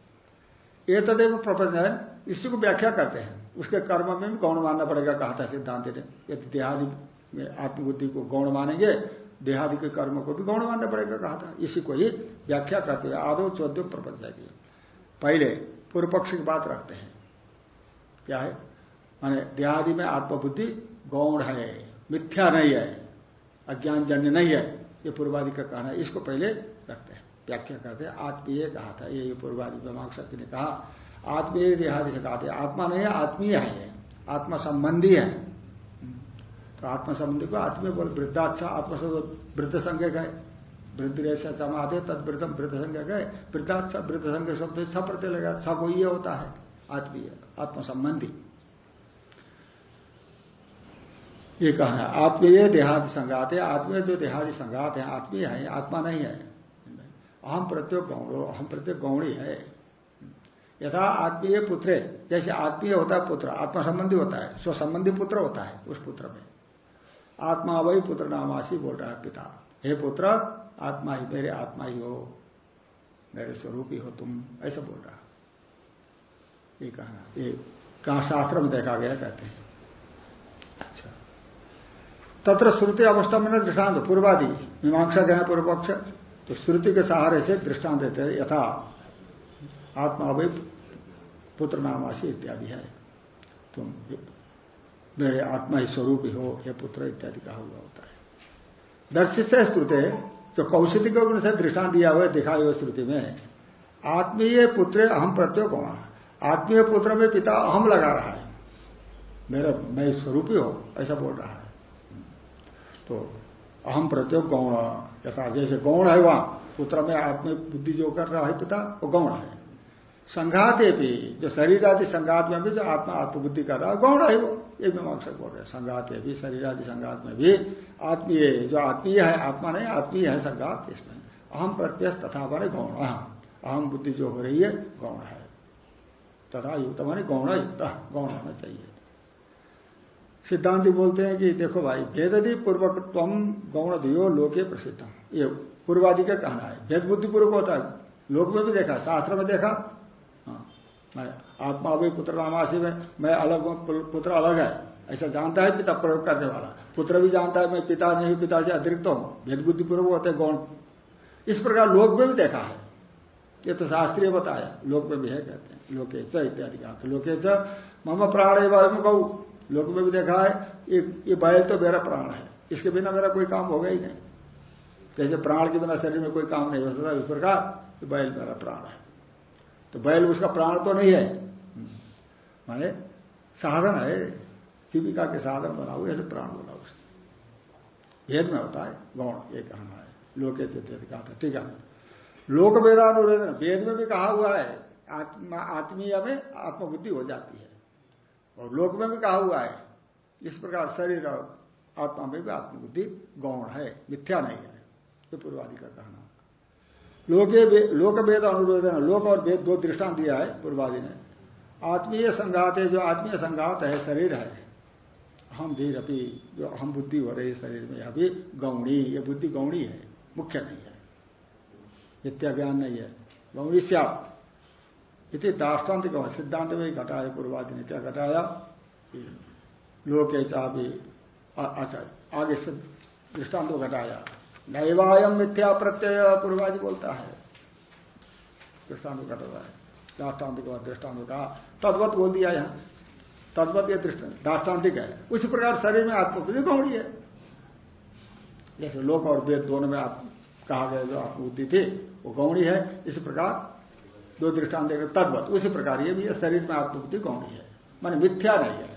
ये तदेव प्रपंच इसी को व्याख्या करते हैं। उसके कर्म में भी गौण मानना पड़ेगा, कहा था सिद्धांत ने। यदि देहादि में आत्मबुद्धि को गौण मानेंगे, देहादि के कर्म को भी गौण मानना पड़ेगा, कहा था। इसी को ही व्याख्या करते हैं। आदो चौद्य प्रपंच की पहले पूर्व पक्ष की बात रखते हैं। क्या है? माने देहादि में आत्मबुद्धि गौण है। मिथ्या नहीं है अज्ञान जन्य नहीं है, ये पूर्वादि का कहना है। इसको पहले रखते हैं, व्याख्या करते हैं। आत्मीय कहा था, ये पूर्वादि ब्रह्मांग शक्ति ने कहा, आत्मीय देहादि से कहा था। आत्मा नहीं है, आत्मीय है आत्मा संबंधी है। तो आत्मा संबंधी को आत्मीय बोल वृद्धाक्षा आत्मा से वृद्ध संज्ञक है वृद्ध रेशा समाधे, तद वृद्धम वृद्ध संज्ञक है वृद्धाक्षा वृद्ध संज्ञ शब्द सब प्रत्यय लगा, सब वही होता है। आत्मीय, आत्मा संबंधी। ये कहना है। आत्मीय देहादि संघात है, आत्मीय जो देहादि संघात है, आत्मीय है, आत्मा नहीं है। अहम प्रत्येक गौण अहम प्रत्येक गौणी है। यथा आत्मीय पुत्र जैसे आत्मीय होता है पुत्र आत्मा संबंधी होता है स्व संबंधी पुत्र होता है उस पुत्र में। आत्मा वही पुत्र नामासी बोल रहा है पिता। हे पुत्र, आत्मा ही मेरे आत्मा ही हो, मेरे स्वरूप ही हो तुम, ऐसा बोल रहा ये कहना ये कहा शास्त्र में देखा गया कहते हैं। अच्छा। तत्र श्रुति अवस्था में दृष्टांत पूर्वादि, मीमांसा गया पूर्व पक्ष तो श्रुति के सहारे से दृष्टांत देते हैं, यथा आत्मा वही पुत्र नामासी इत्यादि है। तुम मेरे आत्मा ही स्वरूप ही हो ये पुत्र इत्यादि कहा हुआ होता है। दर्शित से श्रुते, जो कौशिक से दृष्टांत दिया हुआ दिखाए हुए श्रुति में, आत्मीय पुत्र अहम प्रत्यो को आत्मीय पुत्र में पिता अहम लगा रहा है। मेरा मैं स्वरूप ही हो, ऐसा बोल रहा है। तो अहम प्रत्योग गौण, यथा जैसे गौण है वहाँ, पुत्र में आत्मीय बुद्धि जो कर रहा है पिता, वो गौण है। संघात भी, जो शरीर आदि संघात में भी जो आत्मा, आत्मबुद्धि कर रहा है गौण है वो ये मीमांसक बोल रहे हैं। संघात भी, शरीर आदि संघात में भी, आत्मीय जो आत्मीय है, आत्मा नहीं, आत्मीय है संघात इसमें। अहम प्रत्यक्ष तथा बड़े गौण, अहम बुद्धि जो हो रही है, गौण है। तथा युक्त मानी गौण युक्त, गौण होना चाहिए। सिद्धांति बोलते हैं कि देखो भाई भेदधि पूर्वक तम गौण दियो लोके प्रसिद्ध। ये पूर्वादि का कहना है। भेद बुद्धि पूर्वक होता है। लोक में भी देखा, शास्त्र में देखा। मैं आत्मा भी पुत्र रामासी में, मैं अलग हूँ पुत्र अलग है। ऐसा जानता है पिता प्रयोग करने वाला। पुत्र भी जानता है, मैं पिता नहीं पिता से अतिरिक्त हूँ। भेद बुद्धि पूर्वक होते गौण। इस प्रकार लोक में भी देखा है। ये तो शास्त्रीय बताया। लोक में भी है कहते हैं। लोके इत्यादि कहा तो लोके मम प्राण में कहू लोक में भी देखा है, ये ये बैल तो मेरा प्राण है। इसके बिना मेरा कोई काम होगा ही नहीं। जैसे प्राण के बिना शरीर में कोई काम नहीं हो सकता, इस प्रकार बैल मेरा प्राण है। तो बैल उसका प्राण तो नहीं है। माने साधन है। जीविका के साधन बना हुए प्राण बोला उसने भेद में होता है, गौण, ये कहना है। लोके कहा था ठीक है। लोक वेदानुवेदन वेद में भी कहा हुआ है, आत्मा, आत्मीय में आत्मबुद्धि हो जाती है। और लोक में भी कहा हुआ है। इस प्रकार शरीर और आत्मा में भी आत्मबुद्धि गौण है, मिथ्या नहीं है। ये पूर्वादि का कहना लोके लोक वेद अनुरोधन, लोक और वेद दो दृष्टांत दिया है पूर्वादि ने। आत्मीय संघात है, जो आत्मीय संघात है, शरीर है। हम धीर अपनी जो हम बुद्धि हो रही है शरीर में अभी गौणी, ये बुद्धि गौणी है, मुख्य नहीं है। नित्य ज्ञान नहीं है। गौणी श्याप इति दाष्टान्त सिद्धांत में घटाया पूर्वादि ने क्या घटाया लोके चापी अच्छा आगे दृष्टांत घटाया। नैवायम मिथ्या प्रत्यय पूर्वाजी बोलता है। दृष्टांत घटता है। दाष्टान्तिक दृष्टांत का तद्वत बोल दिया यहाँ तद्वत ये दाष्टान्तिक है। उसी प्रकार शरीर में आत्मबुद्धि गौड़ी है। जैसे लोक और वेद दोनों में आप कहा गया जो आत्मबुद्धि थी, वो गौणी है। इसी प्रकार दो दृष्टांत तद्वत उसी प्रकार ये भी शरीर में आत्मबुद्धि गौणी है? मान मिथ्या नहीं है।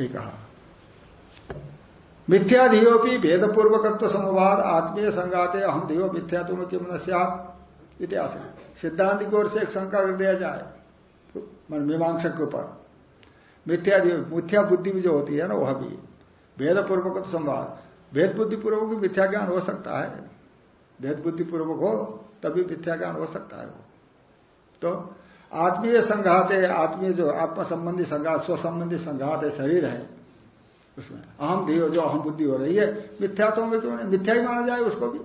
ये कहा। मिथ्या धियोपी भेद पूर्वकत्व समवाद, आत्मीय संगाते हम धियो मिथ्या तुम न इतिहास सिद्धांत की ओर से एक शंका कर दिया जाए मन मीमांसक के ऊपर। मिथ्या मिथ्या बुद्धि भी जो होती है ना, वह भी। भेद पूर्वक तो संवाद भेद बुद्धि पूर्वक भी मिथ्या ज्ञान हो सकता है। भेद बुद्धि पूर्वक हो तभी मिथ्या ज्ञान हो सकता है वो। तो आत्मीय संघात है, आत्मीय जो आत्म संबंधी संघात स्व संबंधी संघात है, शरीर है, उसमें अहम धियो जो अहम बुद्धि हो रही है मिथ्यात्व में क्यों नहीं? मिथ्या ही माना जाए उसको भी।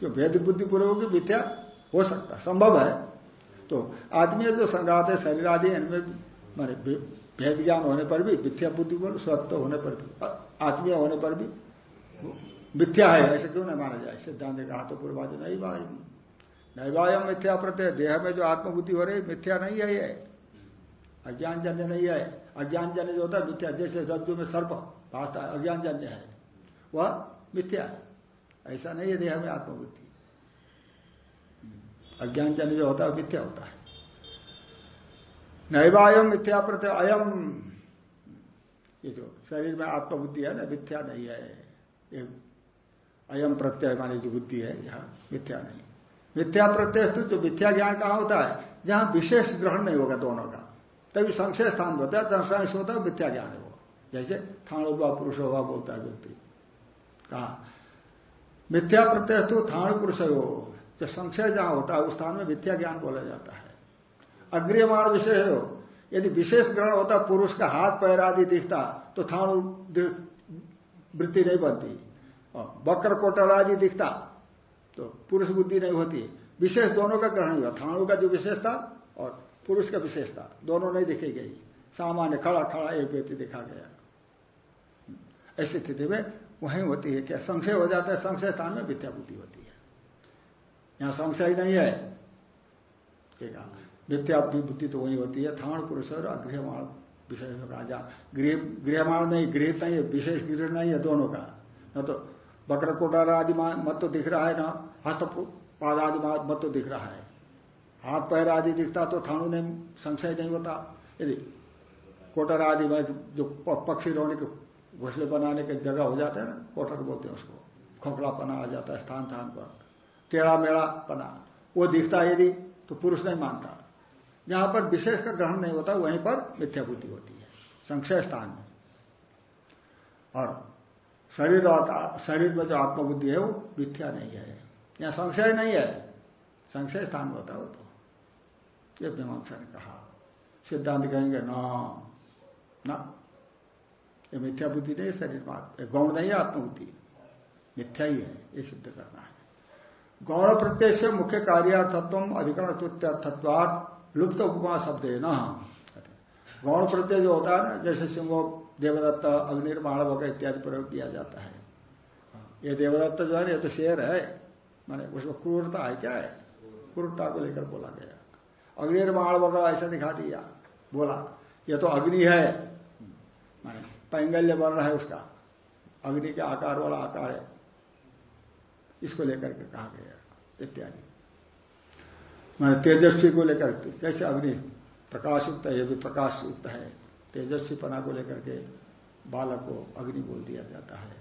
क्यों भेद बुद्धि पूर्वक भी मिथ्या हो सकता, संभव है। तो आत्मीय जो संघात है, शरीर आदि, इनमें माने भेद ज्ञान होने पर भी, मिथ्या बुद्धि बोल, स्वत्व होने पर भी आत्मीय होने पर भी मिथ्या है, ऐसे क्यों नहीं माना जाए? सिद्धांत कहा तो पूर्वाज नहीं भाई नैवायम मिथ्या प्रत्यय, देह में जो आत्मबुद्धि हो रही, मिथ्या नहीं है ये। अज्ञान जन्य नहीं है। अज्ञान जन्य जो होता है, मिथ्या, जैसे रज्जु में सर्प भाषता है अज्ञान जन्य है। वह मिथ्या है। ऐसा नहीं है देह में आत्मबुद्धि। अज्ञान जन्य जो होता है मिथ्या होता है। नैवायम मिथ्या प्रत्यय, अयम। ये जो शरीर में आत्मबुद्धि है ना, मिथ्या नहीं है। अयम प्रत्यय मानी जो बुद्धि है, यह मिथ्या नहीं। मिथ्या प्रत्यय जो मिथ्या ज्ञान कहाँ होता है? जहाँ विशेष ग्रहण नहीं होगा दोनों का। तभी संशय स्थान होता है दर्शांश होता है, मिथ्या ज्ञान है वो जैसे थाण हुआ, पुरुष हुआ बोलता है व्यक्ति। कहा? मिथ्या प्रत्यय थाण पुरुष हो। जो संशय जहाँ होता है, उस स्थान में मिथ्या ज्ञान बोला जाता है। अग्रियमाण विषय हो। यदि विशेष ग्रहण होता, पुरुष का हाथ पैर आदि दिखता तो थाणु वृत्ति नहीं बनती। बकर कोटल आदि दिखता। तो पुरुष बुद्धि नहीं होती। विशेष दोनों का ग्रहण हुआ। थाणु का जो विशेषता और पुरुष का विशेषता दोनों नहीं दिखी गई सामान्य खड़ा खड़ा एक व्यक्ति देखा गया। ऐसी स्थिति में वहीं होती है क्या? संशय हो जाता है। संशय स्थान में विद्या बुद्धि होती है। यहाँ संशय नहीं है। विद्या बुद्धि तो वही होती है। थाण पुरुष और अगृहमाण विशेष राजा। गृह गृहमाण नहीं, गृह नहीं है विशेष गृह नहीं है दोनों का। न तो बकर कोटार आदि मत तो दिख रहा है ना हस्त पाद आदि मत तो दिख रहा है। हाथ पैर आदि दिखता तो थाणु ने संशय नहीं होता। यदि कोटर आदि में जो पक्षी रोने के घोसले बनाने की जगह हो जाता है ना कोटर बोलते हैं उसको, खोखला पना आ जाता है स्थान स्थान पर टेढ़ा मेढ़ा पना, वो दिखता है यदि तो पुरुष नहीं मानता। जहाँ पर विशेष का ग्रहण नहीं होता, वहीं पर मिथ्या बुद्धि होती है, संशय स्थान में। और शरीर और शरीर में जो आत्मबुद्धि है, वो मिथ्या नहीं है। यहाँ संशय नहीं है। संशय स्थान होता हो तो। ये मीमांसा ने कहा। सिद्धांत कहेंगे, न ये मिथ्या बुद्धि नहीं शरीर में गौण नहीं है आत्मबुद्धि। मिथ्या ही है, ये सिद्ध करना है। गौण प्रत्यय से मुख्य कार्यार्थत्व अधिकरण तुत्यर्थत्वाद लुप्त उपमा शब्द है न। गौण प्रत्यय जो होता है ना, जैसे सिंह देवदत्त अग्निर्माण वगैरह इत्यादि प्रयोग किया जाता है। ये देवदत्त जो है ये तो शेर है। माने उसमें क्रूरता है क्या? है क्रूरता को लेकर बोला गया। अग्निर्माणव का ऐसा दिखा दिया। बोला, ये तो अग्नि है। माने पैंगल्य वर्ण है उसका। अग्नि के आकार वाला आकार है। इसको लेकर के कहा गया, इत्यादि। मैंने तेजस्वी को लेकर जैसे अग्नि प्रकाशयुक्त है, ये भी प्रकाशयुक्त है। तेजस्वीपना को लेकर के बालक को अग्नि बोल दिया जाता है।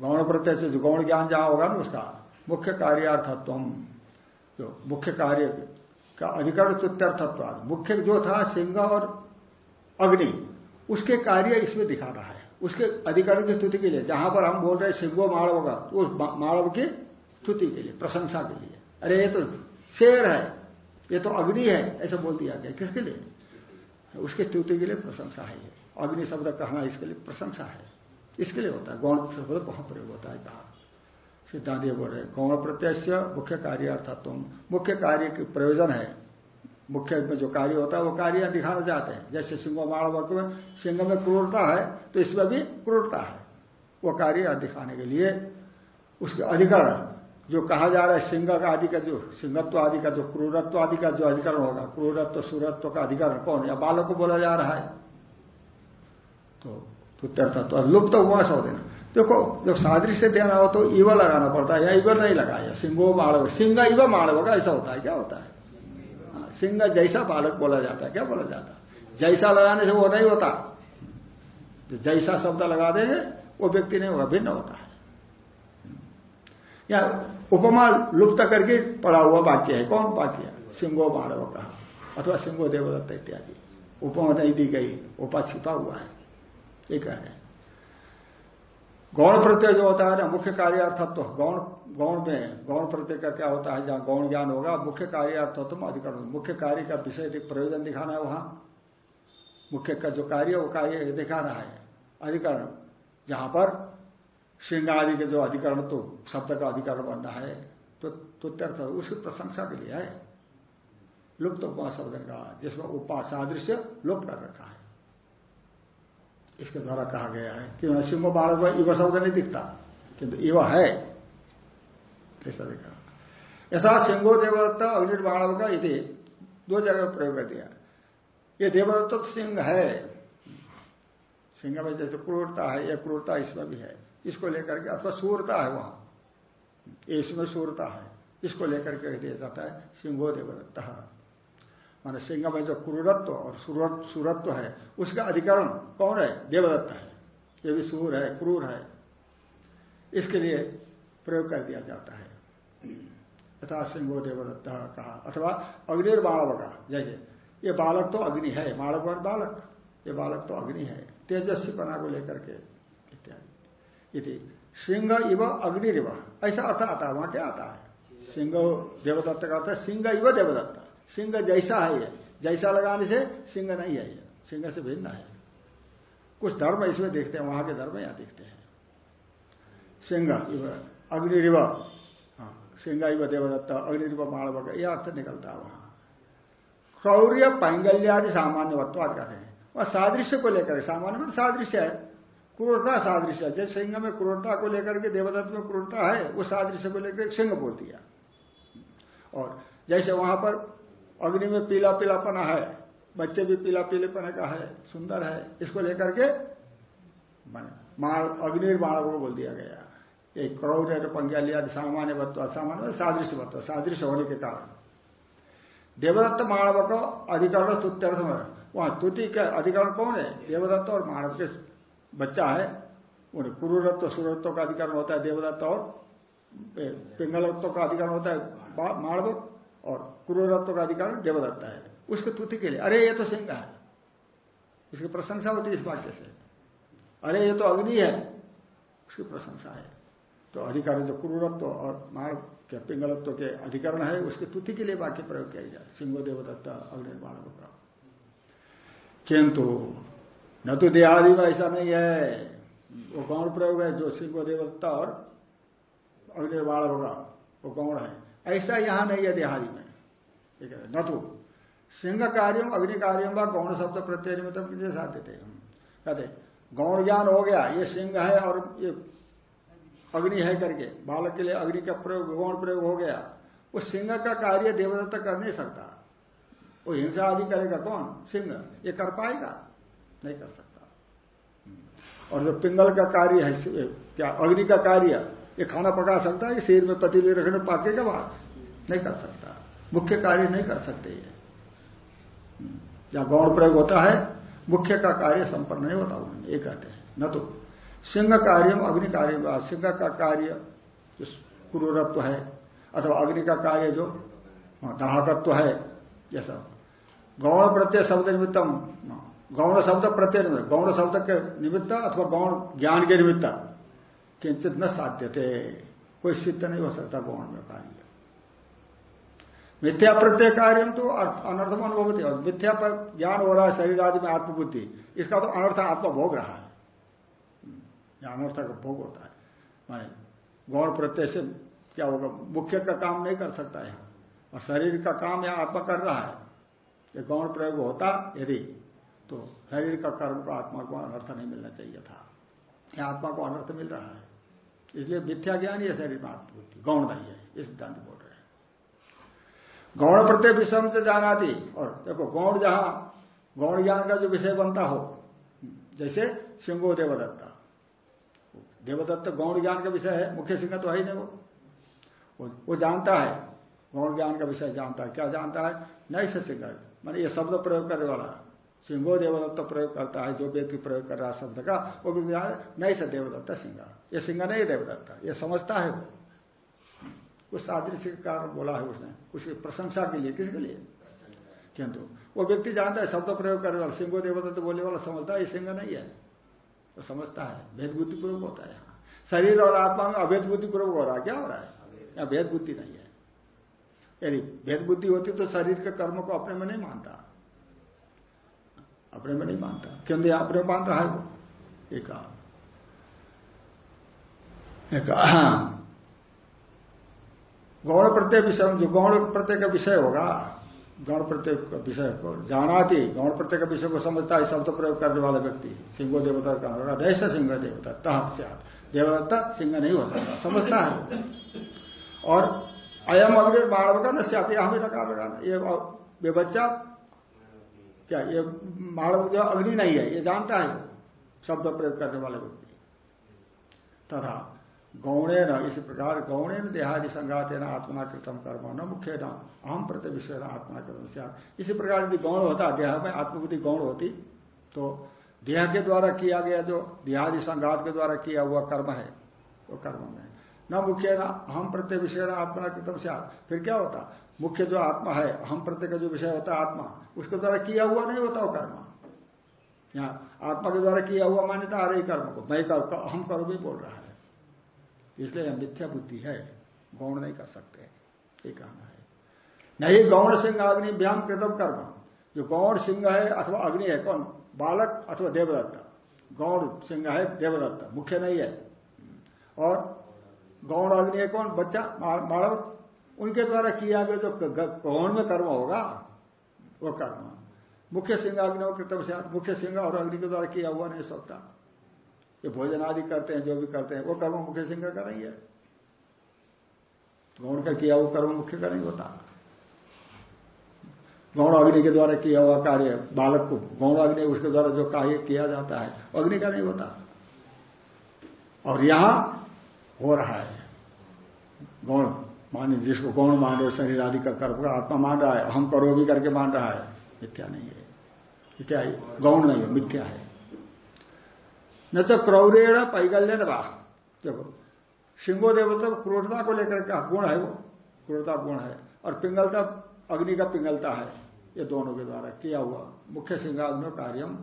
गौण प्रत्यय से जो गौण ज्ञान जहाँ होगा ना उसका, मुख्य कार्यार्थत्व, जो मुख्य कार्य का अधिकरण तुत्यर्थत्व मुख्य जो था सिंह और अग्नि, उसके कार्य इसमें दिखा रहा है। उसके अधिकरण की स्तुति के लिए, जहाँ पर हम बोल रहे हैं सिंगो माड़व का तो उस माड़व की स्तुति के लिए, प्रशंसा के लिए। अरे, ये तो शेर है, ये तो अग्नि है, ऐसा बोल दिया गया। किसके लिए? उसके स्तुति के लिए प्रशंसा है ये। अग्नि शब्द कहना इसके लिए प्रशंसा है। इसके लिए होता है। गौण शब्द बहुत प्रयोग होता है कहा? सिद्धांत ये बोल रहे गौण प्रत्यय मुख्य कार्यार्थत्व मुख्य कार्य के प्रयोजन है। मुख्य में जो कार्य होता है, वो कार्य दिखाना चाहते हैं। जैसे सिंह माण वर्ग में सिंह में क्रूरता है तो इसमें भी क्रूरता है। वो कार्य दिखाने के लिए उसके अधिकरण जो कहा जा रहा है सिंह आदि का जो सिंहत्व आदि का जो क्रूरत्व आदि का जो अधिकरण होगा क्रूरत्व सूरत्व का अधिकरण कौन या बालक को बोला जा रहा है? तो तो लुप्त हुआ सौ देना। देखो जब सादृश्य देना हो तो ईवा लगाना पड़ता है या ईवर नहीं लगाया? सिंहो माड़व सिंह इव माड़व का ऐसा होता है क्या होता है? हाँ, सिंह जैसा बालक बोला जाता है क्या बोला जाता है? जैसा लगाने से वो नहीं होता। जो जैसा शब्द लगा देंगे वो व्यक्ति नहीं होगा भिन्न होता है। या उपमा लुप्त करके पड़ा हुआ वाक्य है। कौन वाक्य सिंहो मानव कहा अथवा सिंहो देवदत्त इत्यादि। उपमा नहीं दी गई उपा छिपा हुआ है। ये कह रहे गौण प्रत्यय जो होता है ना, मुख्य कार्यार्थत्व, गौण गौण में, गौण प्रत्यय का क्या होता है? जहाँ गौण ज्ञान होगा, मुख्य कार्यार्थत्व अधिकरण। मुख्य कार्य का विषय प्रयोजन दिखाना है वहाँ। मुख्य का जो कार्य वो कार्य दिखाना है। अधिकरण। जहाँ पर सिंह आदि के जो अधिकरण तो शब्द का अधिकरण बनना है तो तुत्यर्थ उसकी प्रशंसा के लिए है। लुप्त उपमा शब्द का, जिसमें उपा सादृश्य लुप्त कर रखा है। इसके द्वारा कहा गया है कि सिंह बाढ़ में इव शब्द नहीं दिखता, किंतु युवा है। ऐसा देखा यथा सिंहो देवदत्त अग्निर्बाणव का इति, दो जगह प्रयोग कर दिया। ये देवदत्त तो सिंह है। सिंह में जैसे क्रूरता है, यह क्रूरता इसमें भी है। इसको लेकर के, अथवा सूरता है वहाँ। इसमें सूरता है, इसको लेकर के दिया जाता है सिंहो देवदत्त माना सिंह में जो क्रूरत्व और सूरत्व है, उसका अधिकरण कौन है? देवदत्त है। ये भी सूर है, क्रूर है। इसके लिए प्रयोग कर दिया जाता है। यथा सिंहो देवदत्त कहा। अथवा अग्निर बालव का जैसे, ये बालक तो अग्नि है और बालक। ये बालक तो अग्नि है, तेजस्वी पना को लेकर के। इत्यादि सिंह इव अग्निरिव। ऐसा अर्थ आता है वहाँ क्या आता है? सिंह देवदत्त का अर्थ है सिंह इव देवदत्त। सिंह जैसा है ये। जैसा लगाने से सिंह नहीं है ये। सिंह से भिन्न है। कुछ धर्म इसमें देखते हैं वहाँ के धर्म यहाँ देखते हैं। सिंह इव अग्निरिव। हाँ, सिंह इव देवदत्त अग्निरिव माणव यह अर्थ निकलता है वहाँ। क्रौर्य पैंगल्यादि सामान्य वत्वाद कहते हैं। वह सादृश्य को लेकर सामान्य सादृश्य है। क्रूरता सादृश्य जैसे सिंह में क्रूरता को लेकर के देवदत्त में क्रूरता है, वो सादृश्य को लेकर सिंह बोल दिया। और जैसे वहाँ पर अग्नि में पीला पीलापना है, बच्चे भी पीला पीलेपना का है, सुंदर है, इसको लेकर के अग्नि बाण को बोल दिया गया। एक क्रौर्य पंख्या लिया सामान्य बत्व असामान्य सादृश्य बत्व सादृश्य होने के कारण। देवदत्त मानव का अधिकरण तुत्यर्थ में वहाँ तुति का अधिकरण कौन है? देवदत्त और मानव के बच्चा है, उन्हें कुरुरत्व, सुरत्व का अधिकरण होता है, देवदत्त और पिंगलत्व का अधिकरण होता है मानव और क्रूरत्व का अधिकार देवदत्ता है। उसके तुति के लिए, अरे, ये तो सिंह है। उसकी प्रशंसा होती है इस वाक्य से। अरे, ये तो अग्नि है। उसकी प्रशंसा है। तो अधिकार जो क्रूरत्व और मानव के पिंगलत्व के अधिकरण है, उसके तुति के लिए वाक्य प्रयोग किया जाए सिंह, देवदत्ता, अग्नि मानव का। किंतु न तो देहादि में ऐसा नहीं है। वो कौन प्रयोग है? जो सिंह देवदत्ता और अग्नि मानव का वो कौन है? ऐसा यहाँ नहीं है देहादि में। ठीक है? न तो। सिंह कार्यों अग्नि कार्यों व गौण शब्द प्रत्यय निमित्त किसे साथ देते हम कहते गौण ज्ञान हो गया, ये सिंह है और ये अग्नि है करके, बालक के लिए अग्नि का प्रयोग, गौण प्रयोग हो गया। वो सिंह का कार्य देवदत्त कर नहीं सकता। वो हिंसा आदि करेगा कौन? सिंह। ये कर पाएगा? नहीं कर सकता। और जो पिंगल का कार्य है क्या अग्नि का कार्य ये खाना पका सकता है कि शरीर में पतीले रखने पाकेगा बात नहीं कर सकता। मुख्य कार्य नहीं कर सकते ये। जहाँ गौण प्रयोग होता है, मुख्य का कार्य संपन्न नहीं होता उन्होंने ये कहते हैं। न तो सिंह कार्य अग्नि कार्य सिंह का कार्य क्रूरत्व है, अथवा अग्नि का कार्य जो दाहकत्व है यह सब। गौण प्रत्यय शब्द निमित्तम गौण शब्द प्रत्यय निमित्त गौण शब्द के निमित्त अथवा गौण ज्ञान के निमित्त किंचित न साध्य थे कोई सिद्ध नहीं हो सकता गौण में कार्य। मिथ्या प्रत्यय कार्य तो अनर्थम अनुभवती, और मिथ्या पर ज्ञान हो रहा है शरीर आदि में आत्मबुद्धि, इसका तो अनर्थ आत्मा भोग रहा है। अनर्थ का भोग होता है। माने गौण प्रत्यय से क्या होगा? मुख्य का काम नहीं कर सकता यहाँ। और शरीर का काम यहाँ आत्मा कर रहा है। ये गौण प्रयोग होता यदि तो शरीर का कर्म को आत्मा को अनर्थ नहीं मिलना चाहिए था। यह आत्मा को अनर्थ मिल रहा है। इसलिए मिथ्या ज्ञान ही है शरीर में आत्मबुद्धि गौण नहीं है, इस सिद्धांत बोल रहे हैं। गौण प्रत्यय विषम से जाना थी। और देखो, गौण जहाँ, गौण ज्ञान का जो विषय बनता हो, जैसे सिंगो देवदत्ता। देवदत्त गौण ज्ञान का विषय है, मुख्य सिंह तो है ही नहीं वो। वो जानता है, गौण ज्ञान का विषय जानता है। क्या जानता है? से सिंह। मैंने ये शब्द प्रयोग करने वाला। सिंहो देवदत्त प्रयोग करता है, जो व्यक्ति प्रयोग कर रहा शब्द का, वो भी नहीं से देवदत्ता सिंह। ये सिंह नहीं देवदत्ता, ये समझता है वो। उस सादृश्य के कारण बोला है उसने उसकी प्रशंसा के लिए, किसके लिए? किंतु, वो व्यक्ति जानता है, शब्द प्रयोग करने वाला सिंह देवदत्त बोलने वाला समझता है, ये सिंह नहीं है। वो समझता है भेद बुद्धिपूर्वक होता है यहाँ। शरीर और आत्मा में अभेद बुद्धिपूर्वक हो रहा है, क्या हो रहा है? यहाँ भेद बुद्धि नहीं है। यदि भेद बुद्धि होती तो शरीर के कर्म को अपने में नहीं मानता। अपने में नहीं मानता। क्योंकि अपने मान रहा है वो। एक गौण प्रत्यय विषय, जो गौण प्रत्यय का विषय होगा, गौण प्रत्यय का विषय को जाना थी गौण प्रत्यय का विषय को समझता है शब्द प्रयोग करने वाला व्यक्ति सिंह देवता का होगा ऐसा सिंह देवता, तह से सिंह नहीं हो सकता, समझता है और अयम अग्नि मानव का न हमें लगा लगाना ये ये बच्चा क्या ये मानव जो अग्नि नहीं है, ये जानता है? शब्द प्रयोग करने वाले व्यक्ति। तथा गौणे न इसी प्रकार गौणे न देहादि संघात न आत्मा कृतम कर्म न मुख्य न अहम प्रति विषय न आत्मा कर्म से इसी प्रकार यदि गौण होता, देह में आत्मबुद्धि गौण होती तो देह के द्वारा किया गया जो देहादि संघात के द्वारा किया हुआ कर्म है, वो कर्म में न मुख्य ना हम प्रत्यय विषय आत्मा कृतम से फिर क्या होता? मुख्य जो आत्मा है हम प्रत्यय का जो विषय होता है आत्मा उसके द्वारा किया हुआ नहीं होता वो कर्म। यहाँ आत्मा के द्वारा किया हुआ मान्यता आ रही कर्म को। मैं कर, हम कर्म भी बोल रहा है। इसलिए मिथ्या बुद्धि है। गौण नहीं कर सकते। ये कहना है। नहीं गौण सिंह अग्नि व्याम कृतम कर्म। जो गौण सिंह है अथवा अग्नि है कौन? बालक अथवा देवदत्ता। गौण सिंह है देवदत्ता। मुख्य नहीं है। और गौण अग्नि है कौन? बच्चा मानव उनके द्वारा किया गया जो गौण में कर्म होगा, वो कर्म। मुख्य सिंह अग्नि और कृतम से मुख्य सिंह और अग्नि के द्वारा किया हुआ नहीं सकता। ये भोजन आदि करते हैं, जो भी करते हैं, वो कर्म मुख्य सिंह का नहीं है। गौण का किया हुआ कर्म मुख्य का नहीं होता। गौण अग्नि के द्वारा किया हुआ कार्य, बालक को गौण अग्नि उसके द्वारा जो कार्य किया जाता है, अग्नि का नहीं होता। और यहाँ हो रहा है। गौण मान जिसको गौण मान रहे शरीर आदि का कर्म का आत्मा मान रहा है हम करो भी करके मान रहा है। मिथ्या नहीं है। क्या गौण नहीं है, मिथ्या है। न तो क्रौरेण पैगल्य वाह। देखो सिंहो देवता क्रूरता को लेकर का गुण है वो? क्रूरता गुण है। और पिंगलता, अग्नि का पिंगलता है। ये दोनों के द्वारा किया हुआ, मुख्य सिंहाग्नि कार्यम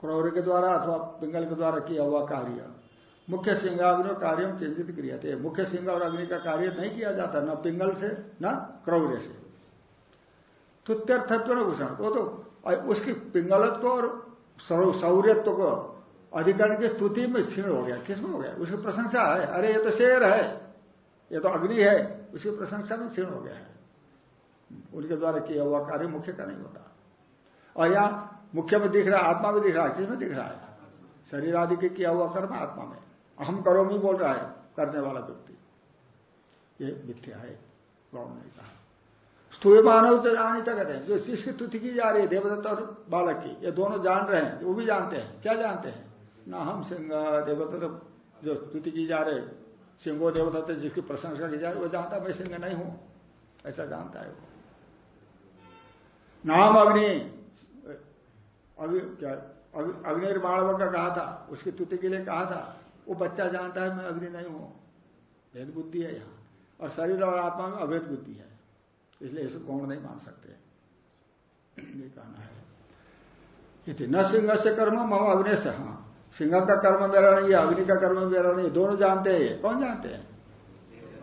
क्रौर्य के द्वारा अथवा पिंगल के द्वारा किया हुआ कार्य। मुख्य सिंहाग्नि कार्यम किंचित क्रिया थे। मुख्य सिंह और अग्नि का कार्य नहीं किया जाता, न पिंगल से, न क्रौर्य से। तुत्यर्थत्व न भूषण वो तो उसकी पिंगलत्व और सौर्यत्व को अधिकरण की स्तुति में क्षीण हो गया। किसमें हो गया? उसकी प्रशंसा है। अरे, ये तो शेर है। ये तो अग्नि है। उसकी प्रशंसा में क्षीण हो गया है। उनके द्वारा किया हुआ कार्य मुख्य का नहीं होता। और यहाँ मुख्य में दिख रहा, आत्मा में दिख रहा है किसमें दिख रहा है? शरीर आदि के किया हुआ कर्म आत्मा में। अहम करो में बोल रहा है, करने वाला व्यक्ति। ये मिथ्या है, गौर ने कहा। स्थूल मानव तो जानी तक कहते हैं। जो जिसकी तुति की जा रही है, देवदत्त और बालक की, ये दोनों जान रहे हैं, वो भी जानते हैं। क्या जानते हैं? ना हम सिंह देवता तो जो स्तुति की जा रहे सिंहो देवता तो जिसकी प्रशंसा की जा रही वो जानता मैं सिंह नहीं हूँ। ऐसा जानता है वो। नाम अग्नि, अभी क्या का कहा था, उसकी तुति के लिए कहा था। वो बच्चा जानता है मैं अग्नि नहीं हूँ। भेद बुद्धि है यहाँ। और शरीर और आत्मा में अभेद बुद्धि है। इसलिए इसे गौण नहीं मान सकते। ये कहना है। न सिंह से कर्म, मम अग्नि से हाँ। सिंह का कर्म मेरा नहीं है अग्नि का कर्म मेरा नहीं दोनों जानते हैं कौन जानते हैं?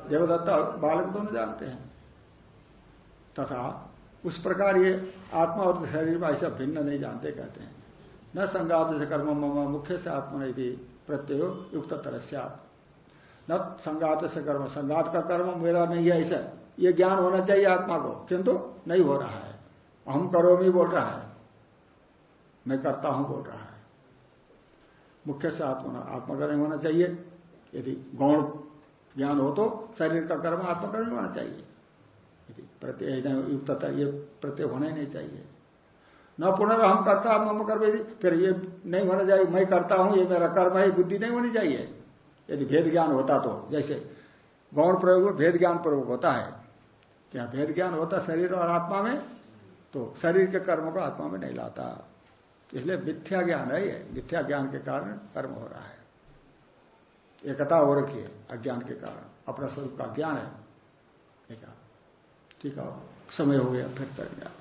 देवदत्ता बालक दोनों जानते हैं। तथा उस प्रकार ये आत्मा और शरीर में ऐसा भिन्न नहीं जानते, कहते हैं। न संगात से कर्म, मम मुख्य से आत्मा नहीं थी। प्रत्यय युक्त तरह न संगात से कर्म। संगात का कर्म मेरा नहीं है ऐसा। ये ज्ञान होना चाहिए आत्मा को, किंतु नहीं हो रहा है। हम करो भी बोल रहा है। मैं करता हूँ बोल रहा है। मुख्य से आत्मा आत्मा का नहीं होना चाहिए। यदि गौण ज्ञान हो तो शरीर का कर्म आत्मा का नहीं होना चाहिए। प्रत्यय युक्तता ये प्रत्यय होना ही नहीं चाहिए। न पुनर् करता मम कर्म यदि फिर ये नहीं होना चाहिए, मैं करता हूँ, ये मेरा कर्म है बुद्धि नहीं होनी चाहिए। यदि भेद ज्ञान होता तो जैसे गौण प्रयोग में भेद ज्ञान प्रयोग होता है। क्या भेद ज्ञान होता शरीर और आत्मा में? तो शरीर के कर्म को आत्मा में नहीं लाता। इसलिए मिथ्या ज्ञान है ये। मिथ्या ज्ञान के कारण कर्म हो रहा है। एकता हो रखी है अज्ञान के कारण। अपना स्वरूप का ज्ञान है। ठीक है। समय हो गया, फिर करेंगे